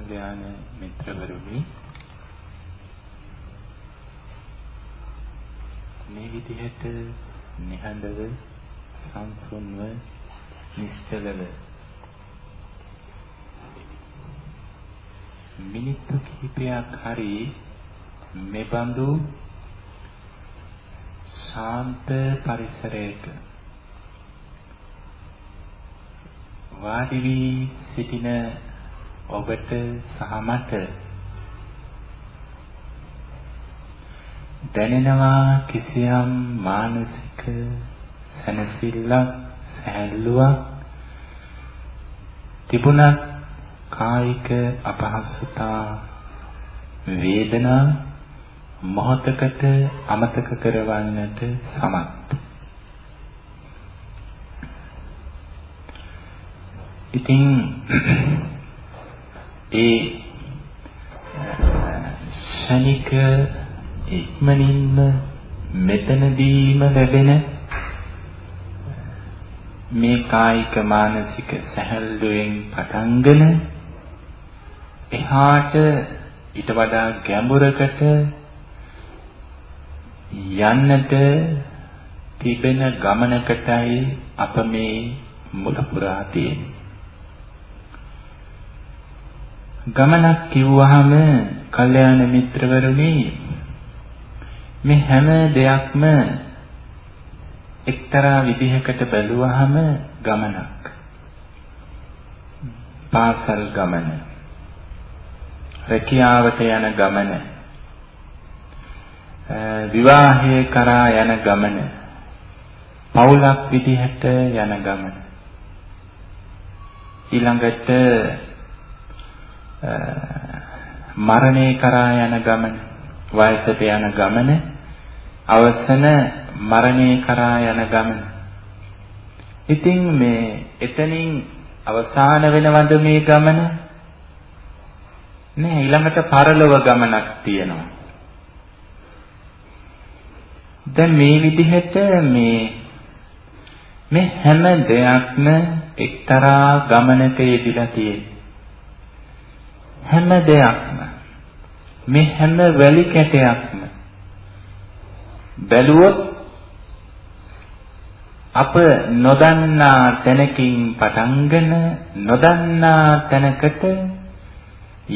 කල්යාණ මිත්‍රවරුනි මේ විදිහට නිහඬව සංසුන්ව නිශ්චලව මිනිත්තු කිහිපයක් හරි මෙබඳු ශාන්ත පරිසරයක වාඩි වී සිටින ඔබට සහ මට. දැනෙනවා කිසියම් මානසික සැනසෙල්ලක් සැහැල්ලුවක් තිබුණත් කායික අපහසුතා වේදනා මොහතකට අමතක කරවන්නට සමත්. ඉතින් ඒ ශනික ඉක්මනින්ම මෙතනදීම ලැබෙන මේ කායික මානසික සැහැල්ලුවෙන් පටන්ගෙන එහාට ඊට වඩා ගැඹුරකට යන්නට තිබෙන ගමනකටයි අප මේ මුල පුරා තියෙන්නේ. ගමනක් කිව්වහම කල්යාණ මිත්‍රවරුනි මේ හැම දෙයක්ම එක්තරා විදිහකට බැලුවහම ගමනක්. පාසල් ගමන. රැකියාවට යන ගමන. විවාහය කරා යන ගමන. පවුලක් විදිහට යන ගමන. ඊළඟට මරණය කරා යන ගමන වයසට යන ගමන අවසන මරණය කරා යන ගමන. ඉතින් මේ එතනින් අවසාන වෙනවද මේ ගමන? නෑ ඊළඟට පරලොව ගමනක් තියෙනවා. දැන් මේ විදිහට මේ මේ හැම දෙයක්ම එක්තරා ගමනක යෙදিলা තියෙන්නේ හැම දෙයක්ම මේ හැම වැලි කැටයක්ම බැලුවොත් අප නොදන්නා තැනකින් පටන්ගෙන නොදන්නා තැනකට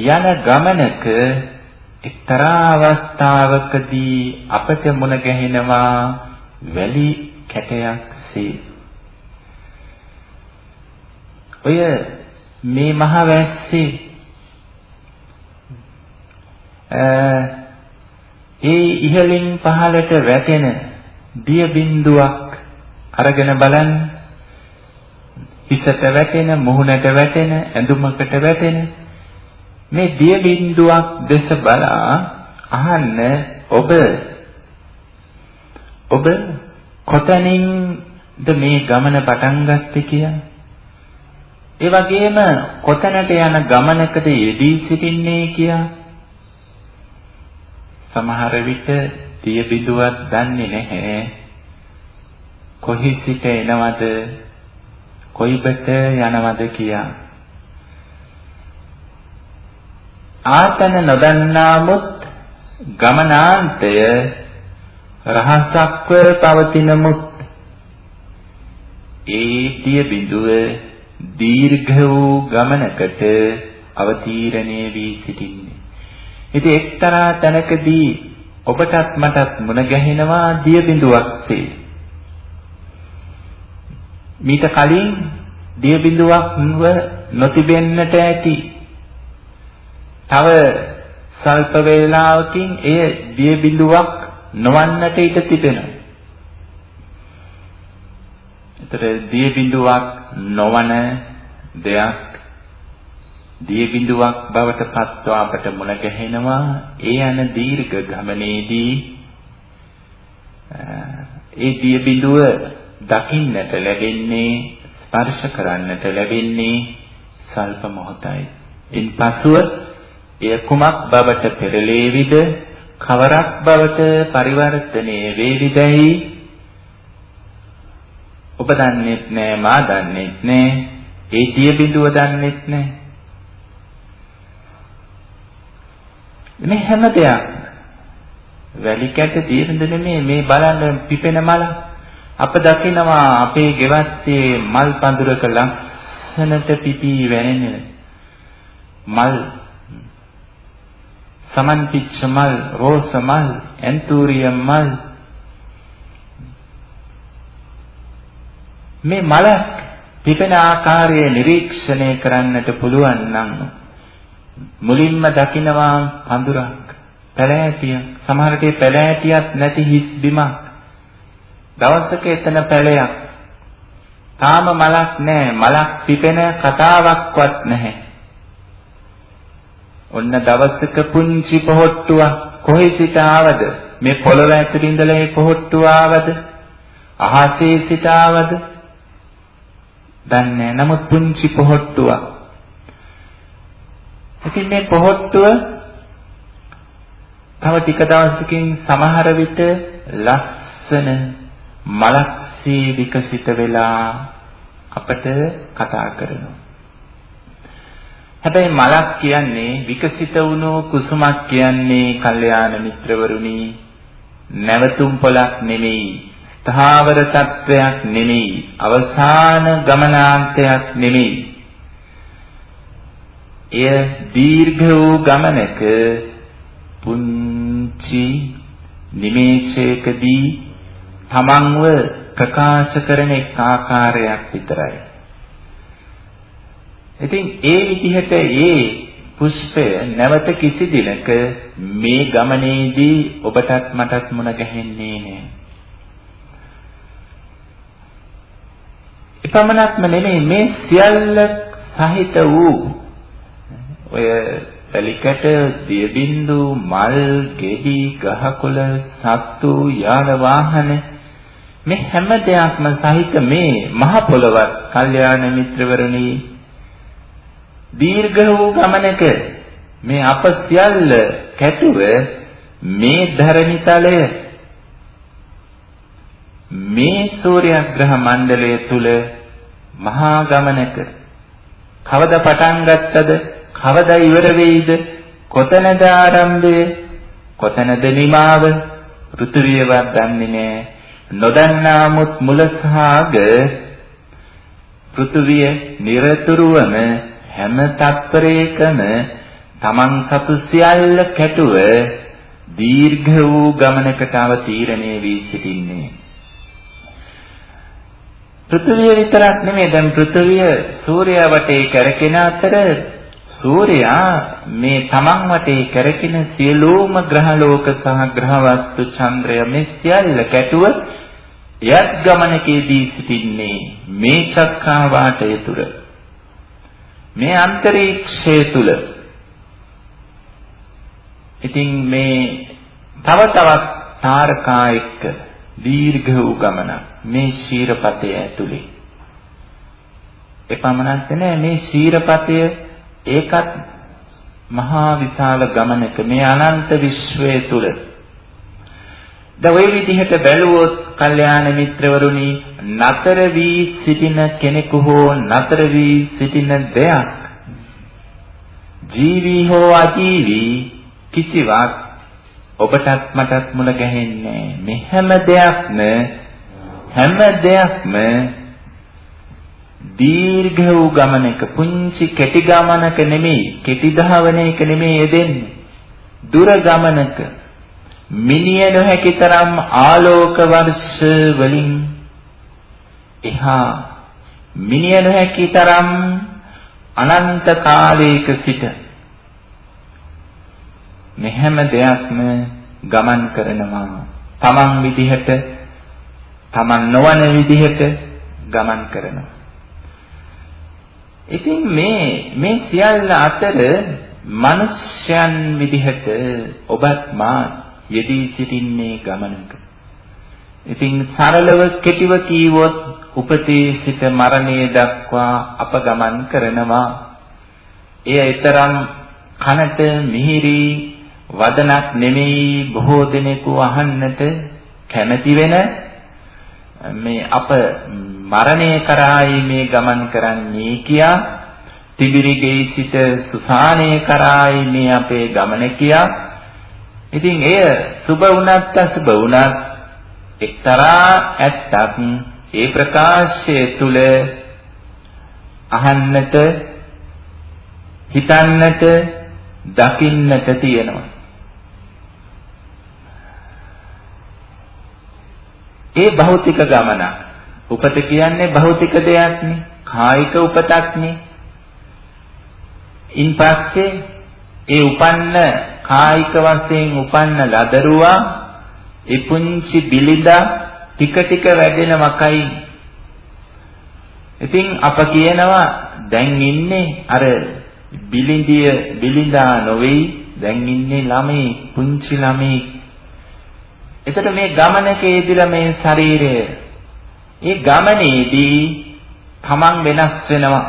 යන ගමනක එක්තරා අවස්ථාවකදී අපට මුණ ගැහෙනවා වැලි කැටයක්සේ ඔය මේ මහ වැස්සේ ඒ ඉහළින් පහළට වැටෙන දිය බිඳුවක් අරගෙන බලන්න. හිසට වැටෙන මුහුණට වැටෙන ඇඳුමකට වැටෙන මේ දිය බිඳුවක් දෙස බලා අහන්න ඔබ ඔබ කොතනින්ද මේ ගමන පටන් ගත්තේ කියලා? ඒ වගේම කොතැනට යන ගමනකද යෙදී සිටින්නේ කියලා? සමහර විට තිය බිඳුවක් දන්නේ නැහැ. කොහි සිට එනවද කොයිබට යනවද කියා. ආතන නොදන්නාමුත් ගමනාන්තය රහසක්ව පවතිනමුත් ඒ තිය බිඳුව දීර්ඝ වූ ගමනකට අවතීර්ණය වී සිටින්නේ ඉතින් එක්තරා තැනකදී ඔබටත් මටත් මුණ ගැහෙනවා දිය බිඳුවක්සේ. මීට කලින් දිය බිඳුවක් නොතිබෙන්නට ඇති. තව සල්ප වේලාවකින් එය දිය බිඳුවක් නොවන්නට ඉඩ තිබෙනවා. ඒතර දිය බිඳුවක් නොවන දෙයක් දිය බිඳුවක් බවට පත්ව අපට මුණ ගැහෙනවා. ඒ යන දීර්ඝ ගමනේදී ඒ දිය බිඳුව දකින්නට ලැබෙන්නේ ස්පර්ශ කරන්නට ලැබෙන්නේ සල්ප මොහොතයි. ඉන්පසුව එය කුමක් බවට පෙරලේවිද? කවරක් බවට පරිවර්තනය වේවිදයි? ඔබ දන්නේත් නෑ මා දන්නේත් නෑ. ඒ දිය බිඳුව දන්නේත් නෑ. මේ හැම දෙයක්. වැලි කැට තියෙනද නෙමේ මේ බලන්න පිපෙන මල. අප දකිනවා අපේ ගෙවත්තේ මල් පඳුරක ලස්සනට පිපී වැනෙන මල්. සමන් පිච්ච මල් රෝස මල් ඇන්තූරියම් මල්. මේ මලක් පිපෙන ආකාරය නිරීක්ෂණය කරන්නට පුළුවන් නම් මුලින්ම දකිනවා පඳුරක් පැලෑටිය සමහරට පැලෑටියක් නැති හිස් බිමක්. දවසක එතන පැලයක්. තාම මලක් නැහැ මලක් පිපෙන කතාවක්වත් නැහැ. ඔන්න දවසක පුංචි පොහොට්ටුවක් කොහේ සිට ආවද? මේ පොළව ඇතුළේ ඉඳලා ඒ පොහොට්ටුව ආවද? අහසේ සිට ආවද? දන්නේ නමුත් පුංචි පොහොට්ටුවක්. ඉතින් මේ පොහොට්ටුව තව ටික දවසකින් සමහර විට ලස්සන මලක්සේ විකසිත වෙලා අපට කතා කරනවා. හැබැයි මලක් කියන්නේ විකසිත වුණු කුසුමක් කියන්නේ කල්යාණ මිත්‍රවරුනි නැවතුම් පොලක් නෙමෙයි ස්ථාවර තත්වයක් නෙමෙයි අවසාන ගමනාන්තයක් නෙමෙයි එය දීර්ඝ වූ ගමනක පුංචි නිමේෂයකදී තමන්ව ප්‍රකාශ කරන එක් ආකාරයක් විතරයි. ඉතින් ඒ විදිහට ඒ පුෂ්පය නැවත කිසි දිනක මේ ගමනේදී ඔබටත් මටත් මුණ ගැහෙන්නේ නෑ. එපමණක්ම නෙමෙයි මේ සියල්ල සහිත වූ ඔය පැලිකට දියබින්දු මල් ගෙඩි ගහකොළ සත්තු යාන වාහන මේ හැම දෙයක්ම සහිත මේ මහ පොළවත් කල්යාණ මිත්‍රවරුනි දීර්ඝ වූ ගමනක මේ අප සියල්ල කැටුව මේ ධරණිතලය මේ සූර්යග්‍රහ මණ්ඩලය තුල මහා ගමනක කවද පටන් ගත්තද? කවද ඉවර වෙයිද? කොතනද ආරම්භය? කොතනද නිමාව? පෘථිවියවත් දන්නේ නැහැ නොදන්නාමුත් මුල සහග පෘථිවිය නිරතුරුවම හැම තත්පරයකම තමන් සතු සියල්ල කැටුව දීර්ඝ වූ ගමනකට අවතීර්ණය වී සිටින්නේ. පෘථිවිය විතරක් නෙමෙයි දැන් පෘථිවිය සූර්යයා වටේ කැරකෙන අතර සූර්යයා මේ තමන් වටේ කැරකෙන සියලුම ග්‍රහලෝක සහ ග්‍රහවස්තු චන්ද්‍රය මේ සියල්ල කැටුව යත් ගමනකේදී සිටින්නේ මේ චක්කා වාටය තුල මේ අන්තරීක්ෂය තුල ඉතින් මේ තව තවත් තාරකා එක්ක දීර්ඝ වූ ගමනක් මේ ශීරපතය ඇතුලේ. එපමණක් නෑ මේ ශීරපතය ඒකත් මහා විශාල ගමනක මේ අනන්ත විශ්වය තුල. ද ওই විදිහට බැලුවොත් කල්යාණ මිත්‍රවරුනි නතර වී සිටින කෙනෙකු හෝ නතර වී සිටින දෙයක් ජීවි හෝ අජීවි කිසිවක් ඔබටත් මටත් මුල ගැහෙන්නේ මේ හැම දෙයක්ම හැම දෙයක්ම දීර්ඝ වූ ගමනක පුංචි කෙටි ගමනක නෙමෙයි කෙටි ධාවනයක නෙමෙයි යෙදෙන්නේ දුර ගමනක මිනිය නොහැකි තරම් ආලෝක වර්ෂ වලින් එහා මිනිය නොහැකි තරම් අනන්ත කාලයක සිට මේ හැම දෙයක්ම ගමන් කරනවා තමන් විදිහට Taman නොවන විදිහට ගමන් කරනවා. ඉතින් මේ මේ සියල්ල අතර මිනිස්යන් විදිහට ඔබත් මා යෙදී සිටින්නේ ගමනක. ඉතින් සරලව කෙටිව කීවොත් උපතේ සිට මරණය දක්වා අප ගමන් කරනවා. එය ඊතරම් කනට මිහිරි වදනක් නෙමෙයි බොහෝ දෙනෙකු අහන්නට කැමති වෙන මේ අප මරණය කරායි මේ ගමන් කරන්නේ කියා තිබිරිගේ සිට සුසානේ කරායි මේ අපේ ගමන කියා. ඉතින් එය සුබ වුණත් අසුබ වුණත් එක්තරා ඇත්තක් ඒ ප්‍රකාශය තුල අහන්නට හිතන්නට දකින්නට තියෙනවා. ඒ භෞතික ගමන. උපත කියන්නේ භෞතික දෙයක්නේ. කායික උපතක්නේ. ඉන්පස්සේ ඒ උපන්න කායික වශයෙන් උපන්න ලදරුවා ඒ පුංචි බිලිදා ටික ටික වැඩෙන වකයි. ඉතින් අප කියනවා දැන් ඉන්නේ අර බිලිඳිය බිලිඳා නොවේයි දැන් ඉන්නේ ළමයි පුංචි ළමයි. එතකොට මේ ගමනකේදීලා මේ ශරීරය ඒ ගමනේදී තමන් වෙනස් වෙනවා.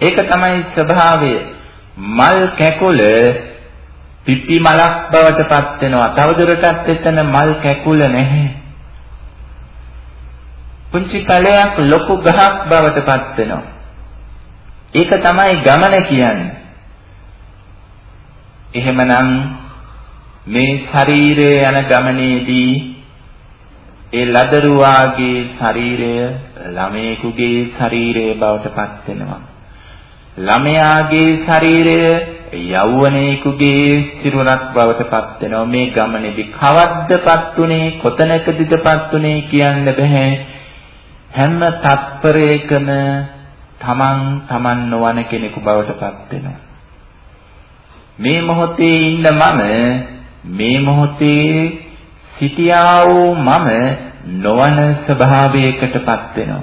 ඒක තමයි ස්වභාවය. මල් කැකුල පිපි මලක් බවට පත් වෙනවා. තවදුරටත් එතන මල් කැකුල නැහැ. පුංචි කලයක් ලොකු ගහක් බවට පත් වෙනවා. ඒක තමයි ගමන කියන්නේ. එහෙමනම් මේ ශරීරයේ යන ගමනේදී ඒ ලදරුවාගේ ශරීරය ළමයෙකුගේ ශරීරය බවට පත් වෙනවා. ළමයාගේ ශරීරය යෞවනයෙකුගේ සිරුරක් බවට පත් වෙනවා. මේ ගමනේදී කවද්දපත් උනේ කොතනකදීදපත් උනේ කියන්න බෑ හැම තත්පරයකම තමන් තමන් නොවන කෙනෙකු බවට පත් වෙනවා. මේ මොහොතේ ඉන්න මම මේ මොහොතේ සිටියා වූ මම නොවන ස්වභාවයකටපත් වෙනවා.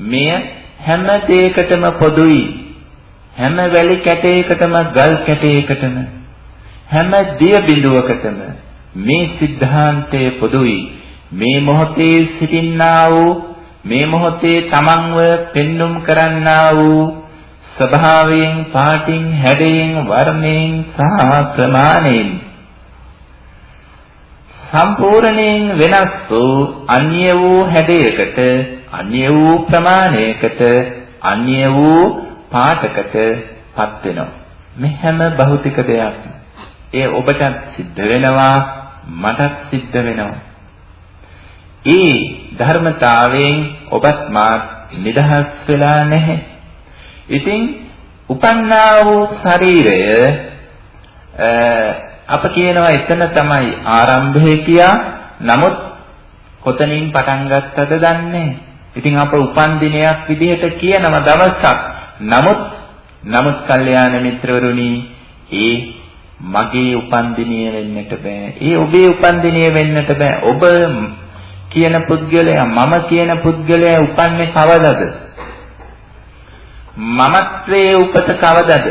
මෙය හැම දෙයකටම පොදුයි. හැම වැලි කැටයකටම ගල් කැටයකටම හැම දිය බිඳුවකටම මේ સિદ્ધාන්තය පොදුයි. මේ මොහොතේ සිටින්නා වූ මේ මොහොතේ තමන්ව පෙන්눔 කරන්නා වූ ස්වභාවයෙන් පාටින් හැඩයෙන් වර්ණයෙන් සහ ප්‍රමාණයෙන් සම්පූර්ණයෙන් වෙනස් වූ අන්‍ය වූ හැඩයකට අන්‍ය වූ ප්‍රමාණයකට අන්‍ය වූ පාටකටපත් වෙනවා. මේ හැම භෞතික දෙයක්ම ඒ ඔබට සිද්ධ වෙනවා මටත් සිද්ධ වෙනවා. ඒ ධර්මතාවයෙන් ඔබත් මාත් නිදහස් වෙලා නැහැ. ඉතින් උපන්නා වූ ශරීරය අප කියනවා එතන තමයි ආරම්භය කියා. නමුත් කොතනින් පටන් ගත්තද දන්නේ ඉතින් අප උපන් දිනයක් විදිහට කියනවා දවසක්. නමුත් නමුත් කල්යාණ මිත්‍රවරුනි ඒ මගේ උපන් දිනය වෙන්නට බෑ. ඒ ඔබේ උපන් දිනය වෙන්නට බෑ. ඔබ කියන පුද්ගලයා මම කියන පුද්ගලයා උපන්නේ කවදද? මමත්වයේ උපත කවදද?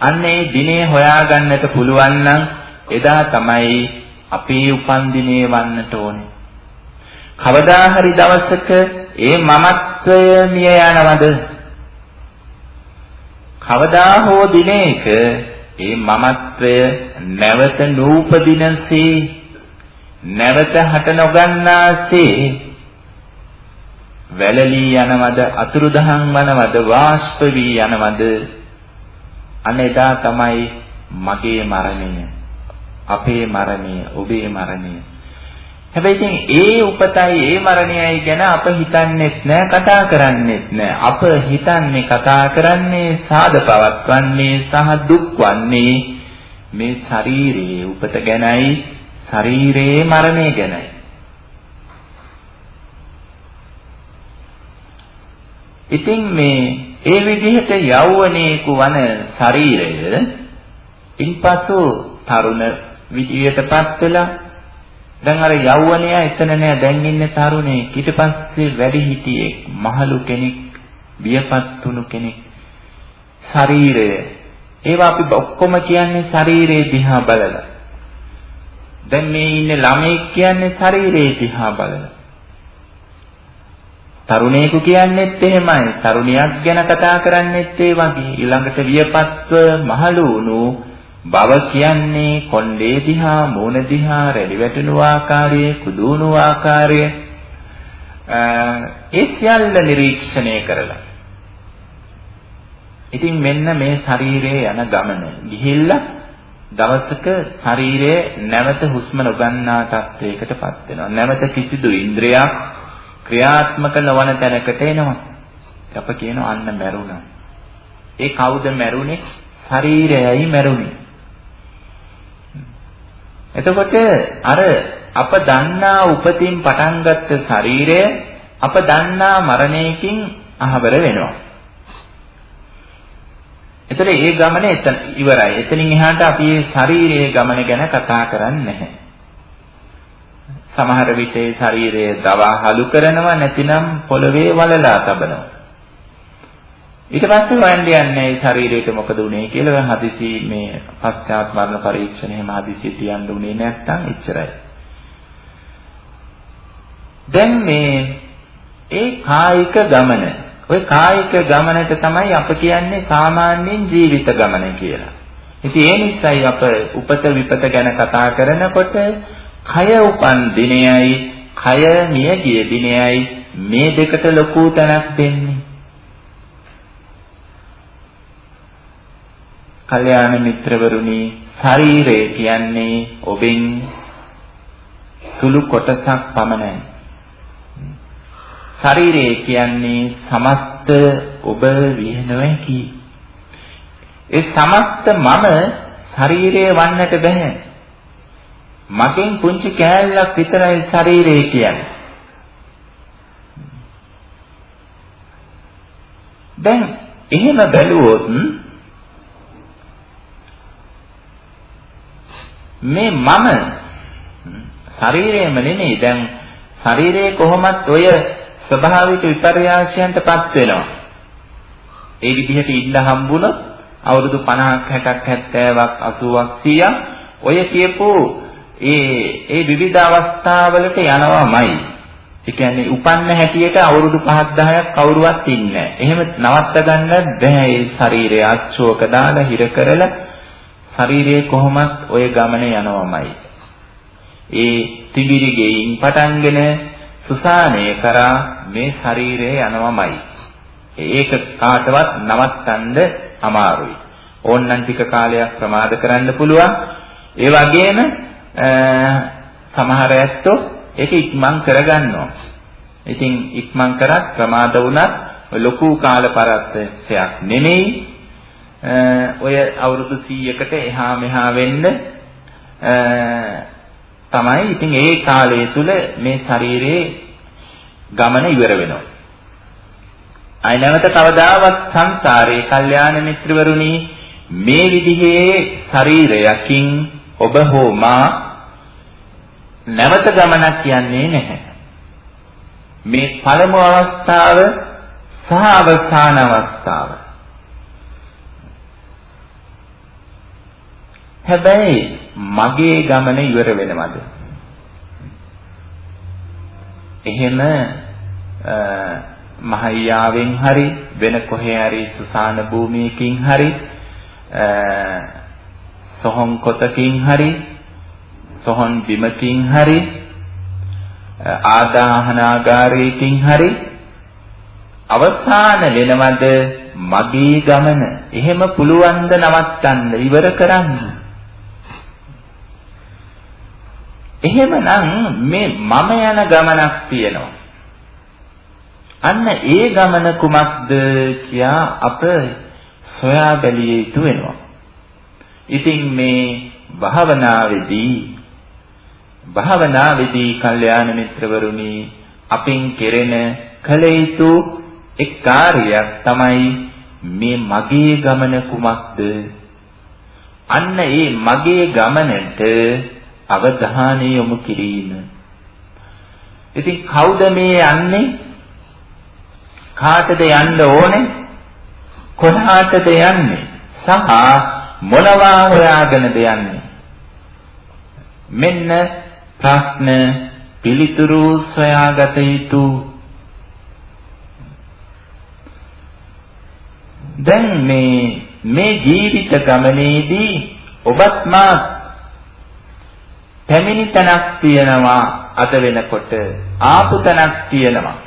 අන්න ඒ දිනේ හොයාගන්නට පුළුවන් නම් එදා තමයි අපේ උපන් දිනේ වන්නට ඕනේ. කවදා හරි දවසක ඒ මමත්වය මිය යනවද? කවදා හෝ දිනයක ඒ මමත්වය නැවත නූපදිනසේ නැවත හට නොගන්නාසේ වැළලී යනවද අතුරුදහන් වනවද වාෂ්ප වී යනවද අනේදා තමයි මගේ මරණය අපේ මරණය ඔබේ මරණය. හැබැයි ඉතින් ඒ උපතයි ඒ මරණයයි ගැන අප හිතන්නේත් නෑ කතා කරන්නේත් නෑ. අප හිතන්නේ කතා කරන්නේ සාද පවත්වන්නේ සහ දුක් වන්නේ මේ ශරීරයේ උපත ගැනයි ශරීරයේ මරණය ගැනයි. ඉතින් මේ ඒ විදිහට යෞවනයේකු වන ශරීරය ඉන්පසු තරුණ විදියටපත් වෙලා දැන් අර යෞවනයා එතන නෑ. දැන් ඉන්නේ තරුණේ. ඊට පස්සේ වැඩි හිටියෙක් මහලු කෙනෙක් බියපත් වුණු කෙනෙක්. ශරීරය. ඒවා අපි ඔක්කොම කියන්නේ ශරීරයේ දිහා බලලා. දැන් මේ ඉන්නේ ළමෙක් කියන්නේ ශරීරයේ දිහා බලලා. තරුණයෙකු කියන්නේත් එහෙමයි. තරුණියක් ගැන කතා කරන්නේත් ඒ වගේ. ඊළඟට වියපත්ව මහලු වුණු බව කියන්නේ කොණ්ඩේ දිහා මූණ දිහා රැලි වැටෙනු ආකාරයේ කුදුණු ආකාරය ඒ සියල්ල නිරීක්ෂණය කරලා ඉතින් මෙන්න මේ ශරීරයේ යන ගමන ගිහිල්ලා දවසක ශරීරය නැවත හුස්ම නොගන්නා තත්වයකටපත් වෙනවා. නැවත කිසිදු ඉන්ද්‍රියක් ක්‍රියාත්මක නොවන තැනකට එනවා. අප කියනවා අන්න මැරුණා. ඒ කවුද මැරුණේ? ශරීරයයි මැරුණේ. එතකොට අර අප දන්නා උපතින් පටන් ගත්ත ශරීරය අප දන්නා මරණයකින් අහවර වෙනවා. එතකොට ඒ ගමන එතන ඉවරයි. එතනින් එහාට අපි මේ ශරීරයේ ගමන ගැන කතා කරන්නේ නැහැ. සමහර විට ඒ ශරීරය දවා හලු කරනවා නැතිනම් පොළවේ වලලා තබනවා. ඊට පස්සේ හොයන්න යන්නේ මේ ශරීරයට මොකද උනේ කියලා හදිසි මේ පශ්චාත් මරණ පරීක්ෂණ එහෙම හදිසි තියන්න උනේ නැත්තම් එච්චරයි. දැන් මේ ඒ කායික ගමන ওই කායික ගමනට තමයි අප කියන්නේ සාමාන්‍යයෙන් ජීවිත ගමන කියලා. ඉතින් ඒ නිසායි අප උපත විපත ගැන කතා කරනකොට කය උපන් දිනයයි කය මිය ගිය දිනයයි මේ දෙකට ලොකු තැනක් දෙන්නේ. කල්යාණ මිත්‍රවරුනි ශරීරය කියන්නේ ඔබෙන් සුළු කොටසක් පමණයි. ශරීරය කියන්නේ සමස්ත ඔබ විය නොහැකි. ඒ සමස්ත මම ශරීරය වන්නට බෑ. මගෙන් පුංචි කෑල්ලක් විතරයි ශරීරය කියන්නේ. දැන් එහෙම බැලුවොත් මේ මම ශරීරයම නෙමෙයි දැන් ශරීරයේ කොහොමත් ඔය ස්වභාවික විපර්යාසයන්ටපත් වෙනවා. ඒ විදිහට ඉන්න හම්බුනොත් අවුරුදු 50ක් 60ක් 70ක් 80ක් 100ක් ඔය කියපු ඒ ඒ විවිධ අවස්ථාවලට යනවාමයි. ඒ කියන්නේ උපන්න හැටියට අවුරුදු 5ක් 10ක් කවුරුවත් ඉන්නේ එහෙම නවත්ත ගන්න බෑ ඒ ශරීරය අච්චෝක දාලා හිර කරලා ශරීරයේ කොහොමත් ඔය ගමන යනවාමයි. ඒ තිබිරි ගෙයින් පටන්ගෙන සුසානය කරා මේ ශරීරය යනවමයි. ඒක කාටවත් නවත්තන්න අමාරුයි. ඕන්නම් ටික කාලයක් ප්‍රමාද කරන්න පුළුවන්. ඒ වගේම සමහර ඇත්තෝ ඒක ඉක්මන් කරගන්නවා. ඉතින් ඉක්මන් කරත් ප්‍රමාද වුණත් ලොකු කාල පරස්සයක් නෙමෙයි. ඔය අවුරුදු 100කට එහා මෙහා වෙන්න තමයි ඉතින් ඒ කාලය තුල මේ ශරීරයේ ගමන ඉවර වෙනවා. අය නැවත කවදාවත් සංසාරේ කල්යාණ මිත්‍රවරුනි මේ විදිහේ ශරීරයකින් ඔබ හෝ මා නැවත ගමනක් යන්නේ නැහැ. මේ පළමු අවස්ථාව සහ අවසාන අවස්ථාව. හැබැයි මගේ ගමන ඉවර වෙනවද? එහෙම මහయ్యాවෙන් හරි වෙන කොහේ හරි සුසාන භූමියකින් හරි සොහොන් කොතකින් හරි සොහොන් බිමකින් හරි ආදාහනාගාරයකින් හරි අවසාන වෙනවද මගේ ගමන එහෙම පුළුවන් ද නවත්තන්න ඉවර කරන්න එහෙමනම් මේ මම යන ගමනක් තියෙනවා. අන්න ඒ ගමන කුමක්ද කියා අප සොයා බැලිය යුතු වෙනවා. ඉතින් මේ භාවනාවේදී භාවනාවේදී කල්යාණ මිත්‍රවරුනි අපින් කෙරෙන කල යුතු එක් කාර්යයක් තමයි මේ මගේ ගමන කුමක්ද අන්න ඒ මගේ ගමනට අවධානය යොමු කිරීම. ඉතින් කවුද මේ යන්නේ? කාටද යන්න ඕනේ? කොහාටද යන්නේ? සහ මොනවා හොයාගෙනද යන්නේ? මෙන්න ප්‍රශ්න පිළිතුරු සොයාගත යුතු දැන් මේ මේ ජීවිත ගමනේදී ඔබත් මා පැමිණි තැනක් තියෙනවා අද වෙනකොට ආපු තැනක් තියෙනවා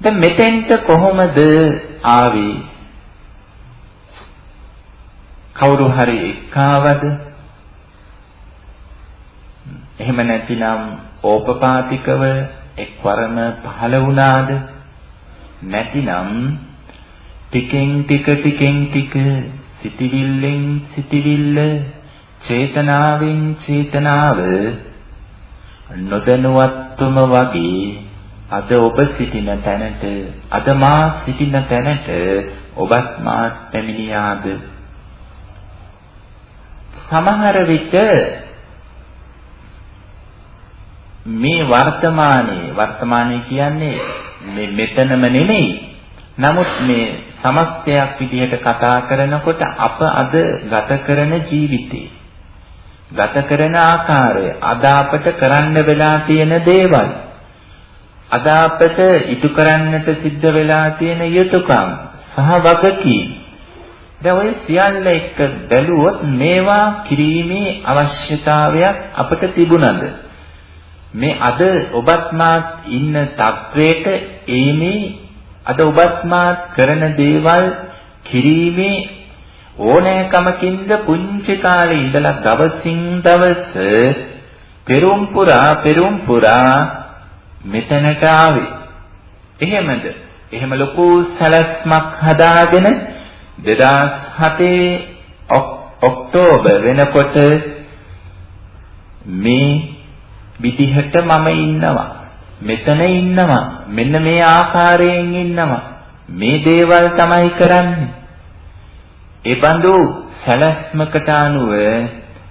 දැන් මෙතෙන්ට කොහොමද ආවේ? කවුරු හරි එක්කාවද? එහෙම නැතිනම් ඕපපාතිකව එක්වරම පහළ වුණාද? නැතිනම් ටිකෙන් ටික ටිකෙන් ටික සිටිවිල්ලෙන් සිටිවිල්ල චේතනාවෙන් චේතනාව නොදැනුවත්වම වගේ අද ඔබ සිටින තැනට අද මා සිටින තැනට ඔබත් මාත් පැමිණියාද සමහර විට මේ වර්තමානයේ වර්තමානයේ කියන්නේ මේ මෙතනම නෙමෙයි. නමුත් මේ සමස්තයක් විදිහට කතා කරනකොට අප අද ගත කරන ජීවිතේ ගත කරන ආකාරය. අද අපට කරන්න වෙලා තියෙන දේවල්. අද අපට ඉටු කරන්නට සිද්ධ වෙලා තියෙන යුතුයකම් සහ වගකීම් දැන් ඔය සියල්ල එක්ක බැලුවොත් මේවා කිරීමේ අවශ්‍යතාවයක් අපට තිබුණද? මේ අද ඔබත් මාත් ඉන්න තත්වයට එීමේ අද ඔබත් මාත් කරන දේවල් කිරීමේ ඕනෑකමකින්ද පුංචි කාලේ ඉඳලා දවසින් දවස පෙරම් පුරා පෙරම් පුරා මෙතනට ආවේ. එහෙමද? එහෙම ලොකු සැලැස්මක් හදාගෙන 2007 ඔක්තෝබර් වෙනකොට මේ විදිහට මම ඉන්නවා. මෙතන ඉන්නවා. මෙන්න මේ ආකාරයෙන් ඉන්නවා. මේ දේවල් තමයි කරන්නේ. ඒ බඳු සැලැස්මකට අනුව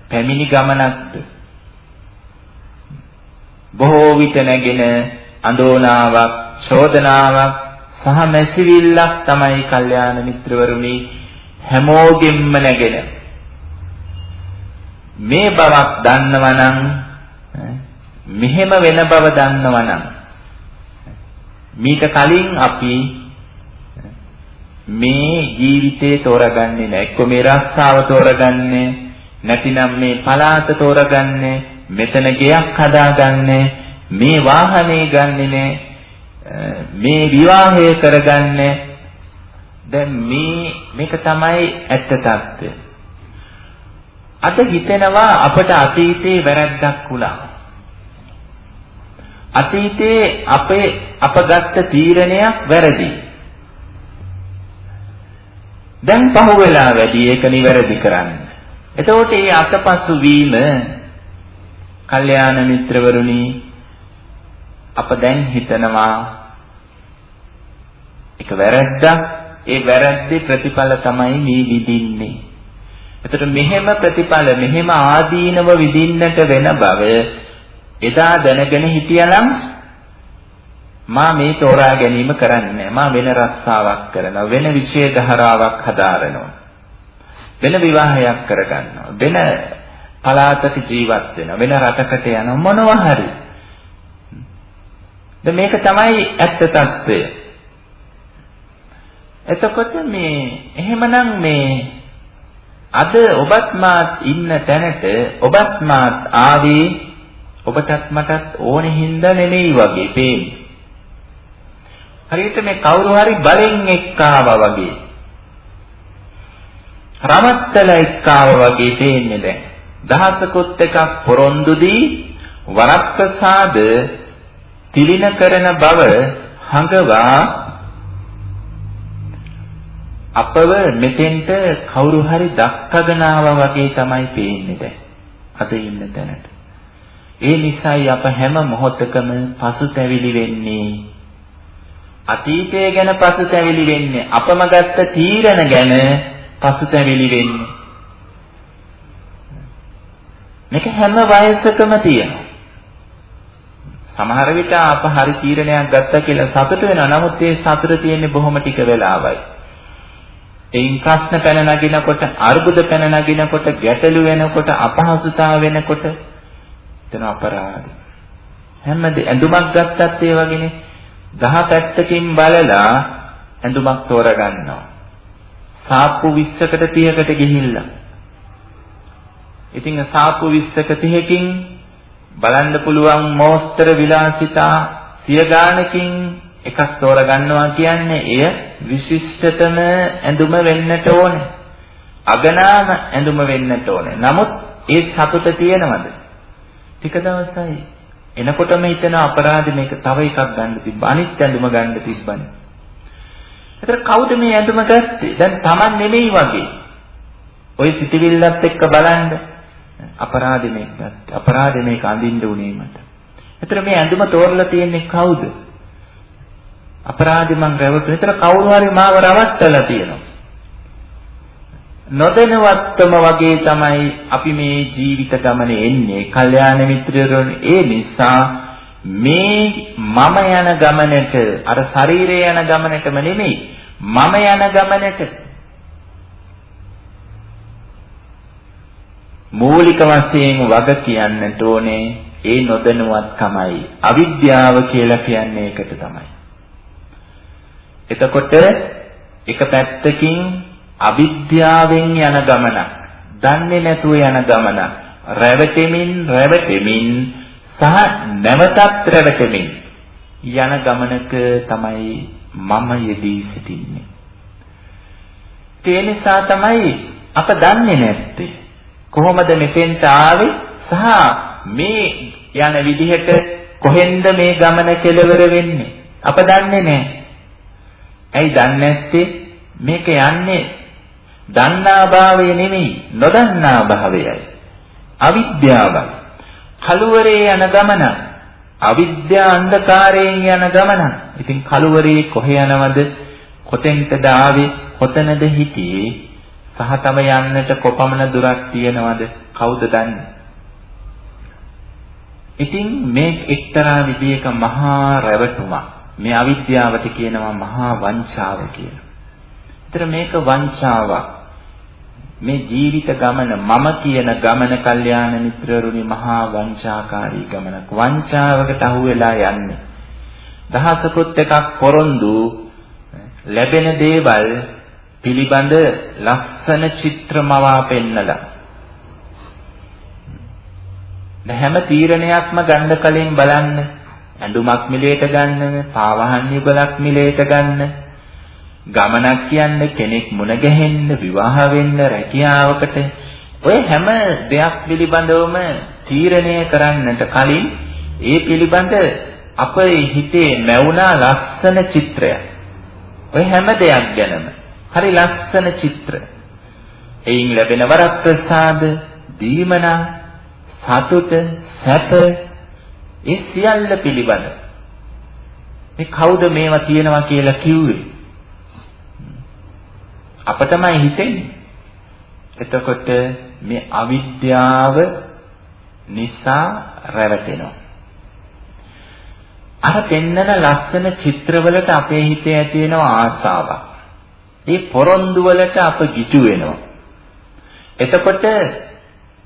පැමිණි ගමනක්ද? බොහෝ විට නැගෙන අඳෝනාවක් චෝදනාවක් සහ මැසිවිල්ලක් තමයි කල්යාණ මිත්‍රවරුනි හැමෝගෙම්ම නැගෙන. මේ බවක් දන්නවනම් මෙහෙම වෙන බව දන්නවනම් මීට කලින් අපි මේ ජීවිතේ තෝරගන්නේ නැහැ. එක්ක මේ රස්සාව තෝරගන්නේ නැතිනම් මේ පලාත තෝරගන්නේ මෙතන ගෙයක් හදාගන්නේ මේ වාහනේ ගන්නෙ මේ විවාහය කරගන්නේ දැන් මේ මේක තමයි ඇත්ත తත්වය. අද හිතෙනවා අපට අතීතේ වැරද්දක් වුණා. අතීතේ අපේ අප ගත්ත තීරණයක් වැරදි. දැන් පහුවෙලා වැඩි ඒක නිවැරදි කරන්න. එතකොට මේ අතපසු වීම කල්යාණ මිත්‍රවරුනි අප දැන් හිතනවා ඒක වැරද්දක් ඒ වැරද්දේ ප්‍රතිඵල තමයි මේ විඳින්නේ. එතකොට මෙහෙම ප්‍රතිඵල මෙහෙම ආදීනව විඳින්නට වෙන බව එදා දැනගෙන හිටියනම් මා මේ තෝරා ගැනීම කරන්නේ මා වෙන රස්සාවක් කරනවා. වෙන විශේෂ ධාරාවක් හදාරනවා. වෙන විවාහයක් කරගන්නවා. වෙන පළාතක ජීවත් වෙනවා. වෙන රටකට යනවා. මොනවා හරි. දැන් මේක තමයි ඇත්ත తත්වය. එතකොට මේ එහෙමනම් මේ අද ඔබත් මාත් ඉන්න තැනට ඔබත් මාත් ආවේ ඔබටත් මටත් ඕනෙ හින්දා නෙමෙයි වගේ පේන්නේ. හරියට මේ කවුරු හරි බලෙන් එක්කාවා වගේ. රමත්තල එක්කාවා වගේ පේන්නේ දැන්. දහසකොත් එකක් පොරොන්දු දී වරප්‍රසාද තිලින කරන බව හඟවා අපව මෙතෙන්ට කවුරු හරි දක්කගෙන ආවා වගේ තමයි පේන්නේ දැන්. අද ඉන්න තැනට. ඒ නිසායි අප හැම මොහොතකම පසුතැවිලි වෙන්නේ. අතීතය ගැන පසුතැවිලි වෙන්නේ. අපම ගත්ත තීරණ ගැන පසුතැවිලි වෙන්නේ. මේක හැම වයසකම තියෙනවා. සමහර විට අප හරි තීරණයක් ගත්තා කියලා සතුට වෙනවා. නමුත් ඒ සතුට තියෙන්නේ බොහොම ටික වෙලාවයි. එයින් ප්‍රශ්න පැන නගිනකොට, අර්බුද පැන නගිනකොට, ගැටලු වෙනකොට, අපහසුතාව වෙනකොට එතන අපරාධ. හැමදේ ඇඳුමක් ගත්තත් ඒ වගේනේ. දහ පැත්තකින් බලලා ඇඳුමක් තෝරගන්නවා. සාප්පු 20කට 30කට ගිහිල්ලා. ඉතින් සාප්පු 20ක 30කින් බලන්න පුළුවන් මෝස්තර විලාසිතා සිය ගානකින් එකක් තෝරගන්නවා කියන්නේ එය විශිෂ්ටතම ඇඳුම වෙන්නට ඕනේ. අගනාම ඇඳුම වෙන්නට ඕනේ. නමුත් ඒ සතුට තියෙනවද? ටික දවසයි එනකොටම හිතන අපරාධ මේක තව එකක් ගන්න තිබ්බා. අනිත් ඇඳුම ගන්න තිබ්බනේ. ඒතර කවුද මේ ඇඳුම ගත්තේ? දැන් Taman නෙමෙයි වගේ. ওই සිටිවිල්ලත් එක්ක බලන්න අපරාධ මේක ගත්තේ. අපරාධ මේක අඳින්න උනේ මට. ඒතර මේ ඇඳුම තෝරලා තියෙන්නේ කවුද? අපරාධි මං රැවටුනේ. ඒතර කවුරු හරි මාව රවට්ටලා තියෙනවා. නොදැනුවත්වම වගේ තමයි අපි මේ ජීවිත ගමනේ එන්නේ. කල්යාණ මිත්‍රයෝන් ඒ නිසා මේ මම යන ගමනට අර ශරීරය යන ගමනටම නෙමෙයි මම යන ගමනට. මූලික වශයෙන් වග කියන්නට ඕනේ ඒ නොදැනුවත්කමයි. අවිද්‍යාව කියලා කියන්නේ ඒකට තමයි. එතකොට එක පැත්තකින් අවිද්‍යාවෙන් යන ගමනක්, දන්නේ නැතුව යන ගමනක්, රැවටෙමින් රැවටෙමින් සහ නැවතත් රැවටෙමින් යන ගමනක තමයි මම යෙදී සිටින්නේ. ඒ නිසා තමයි අප දන්නේ නැත්තේ කොහොමද මෙතෙන්ට ආවේ සහ මේ යන විදිහට කොහෙන්ද මේ ගමන කෙලවර වෙන්නේ අප දන්නේ නැහැ. ඇයි දන්නේ නැත්තේ? මේක යන්නේ දන්නා භාවය නෙමෙයි නොදන්නා භාවයයි. අවිද්‍යාවයි. කලුවරේ යන ගමන අවිද්‍යා අන්ධකාරයෙන් යන ගමන. ඉතින් කලුවරේ කොහේ යනවද? කොතෙන්ටද ආවේ? කොතනද හිටියේ? සහ තම යන්නට කොපමණ දුරක් තියෙනවද? කවුද දන්නේ? ඉතින් මේ එක්තරා විදියක මහා රැවටුමක්. මේ අවිද්‍යාවට කියනවා මහා වංචාව කියලා. ඒතර මේක වංචාවක්. මේ ජීවිත ගමන මම කියන ගමන කල්යාණ මිත්‍රරුනි මහා වංචාකාරී ගමනක්. වංචාවකට අහු වෙලා යන්නේ. දහසකුත් එකක් පොරොන්දු ලැබෙන දේවල් පිළිබඳ ලස්සන චිත්‍රමවා පෙන්නලා හැම තීරණයක්ම ගන්න කලින් බලන්න ඇඳුමක් මිලේට ගන්න, පාවහන් යුගලක් මිලේට ගන්න, ගමනක් කියන්නේ කෙනෙක් මුණ ගැහෙන්න, විවාහ වෙන්න, රැකියාවකට ඔය හැම දෙයක් පිළිබඳවම තීරණය කරන්නට කලින් ඒ පිළිබඳ අපේ හිතේ මැවුනා ලස්සන චිත්‍රයක්. ඔය හැම දෙයක් ගැනම හරි ලස්සන චිත්‍ර. එයින් ලැබෙන වරප්‍රසාද, දීමනා, සතුට, සැප ඒ සියල්ල පිළිබඳ මේ කවුද මේවා තියෙනවා කියලා කිව්වේ? අපටමයි හිතෙන්නේ. එතකොට මේ අවිද්‍යාව නිසා රැවටෙනවා. අර පෙන්නන ලස්සන චිත්‍රවලට අපේ හිතේ ඇති වෙන ආසාවක්. ඒ පොරොන්දු වලට අප ගිජු වෙනවා. එතකොට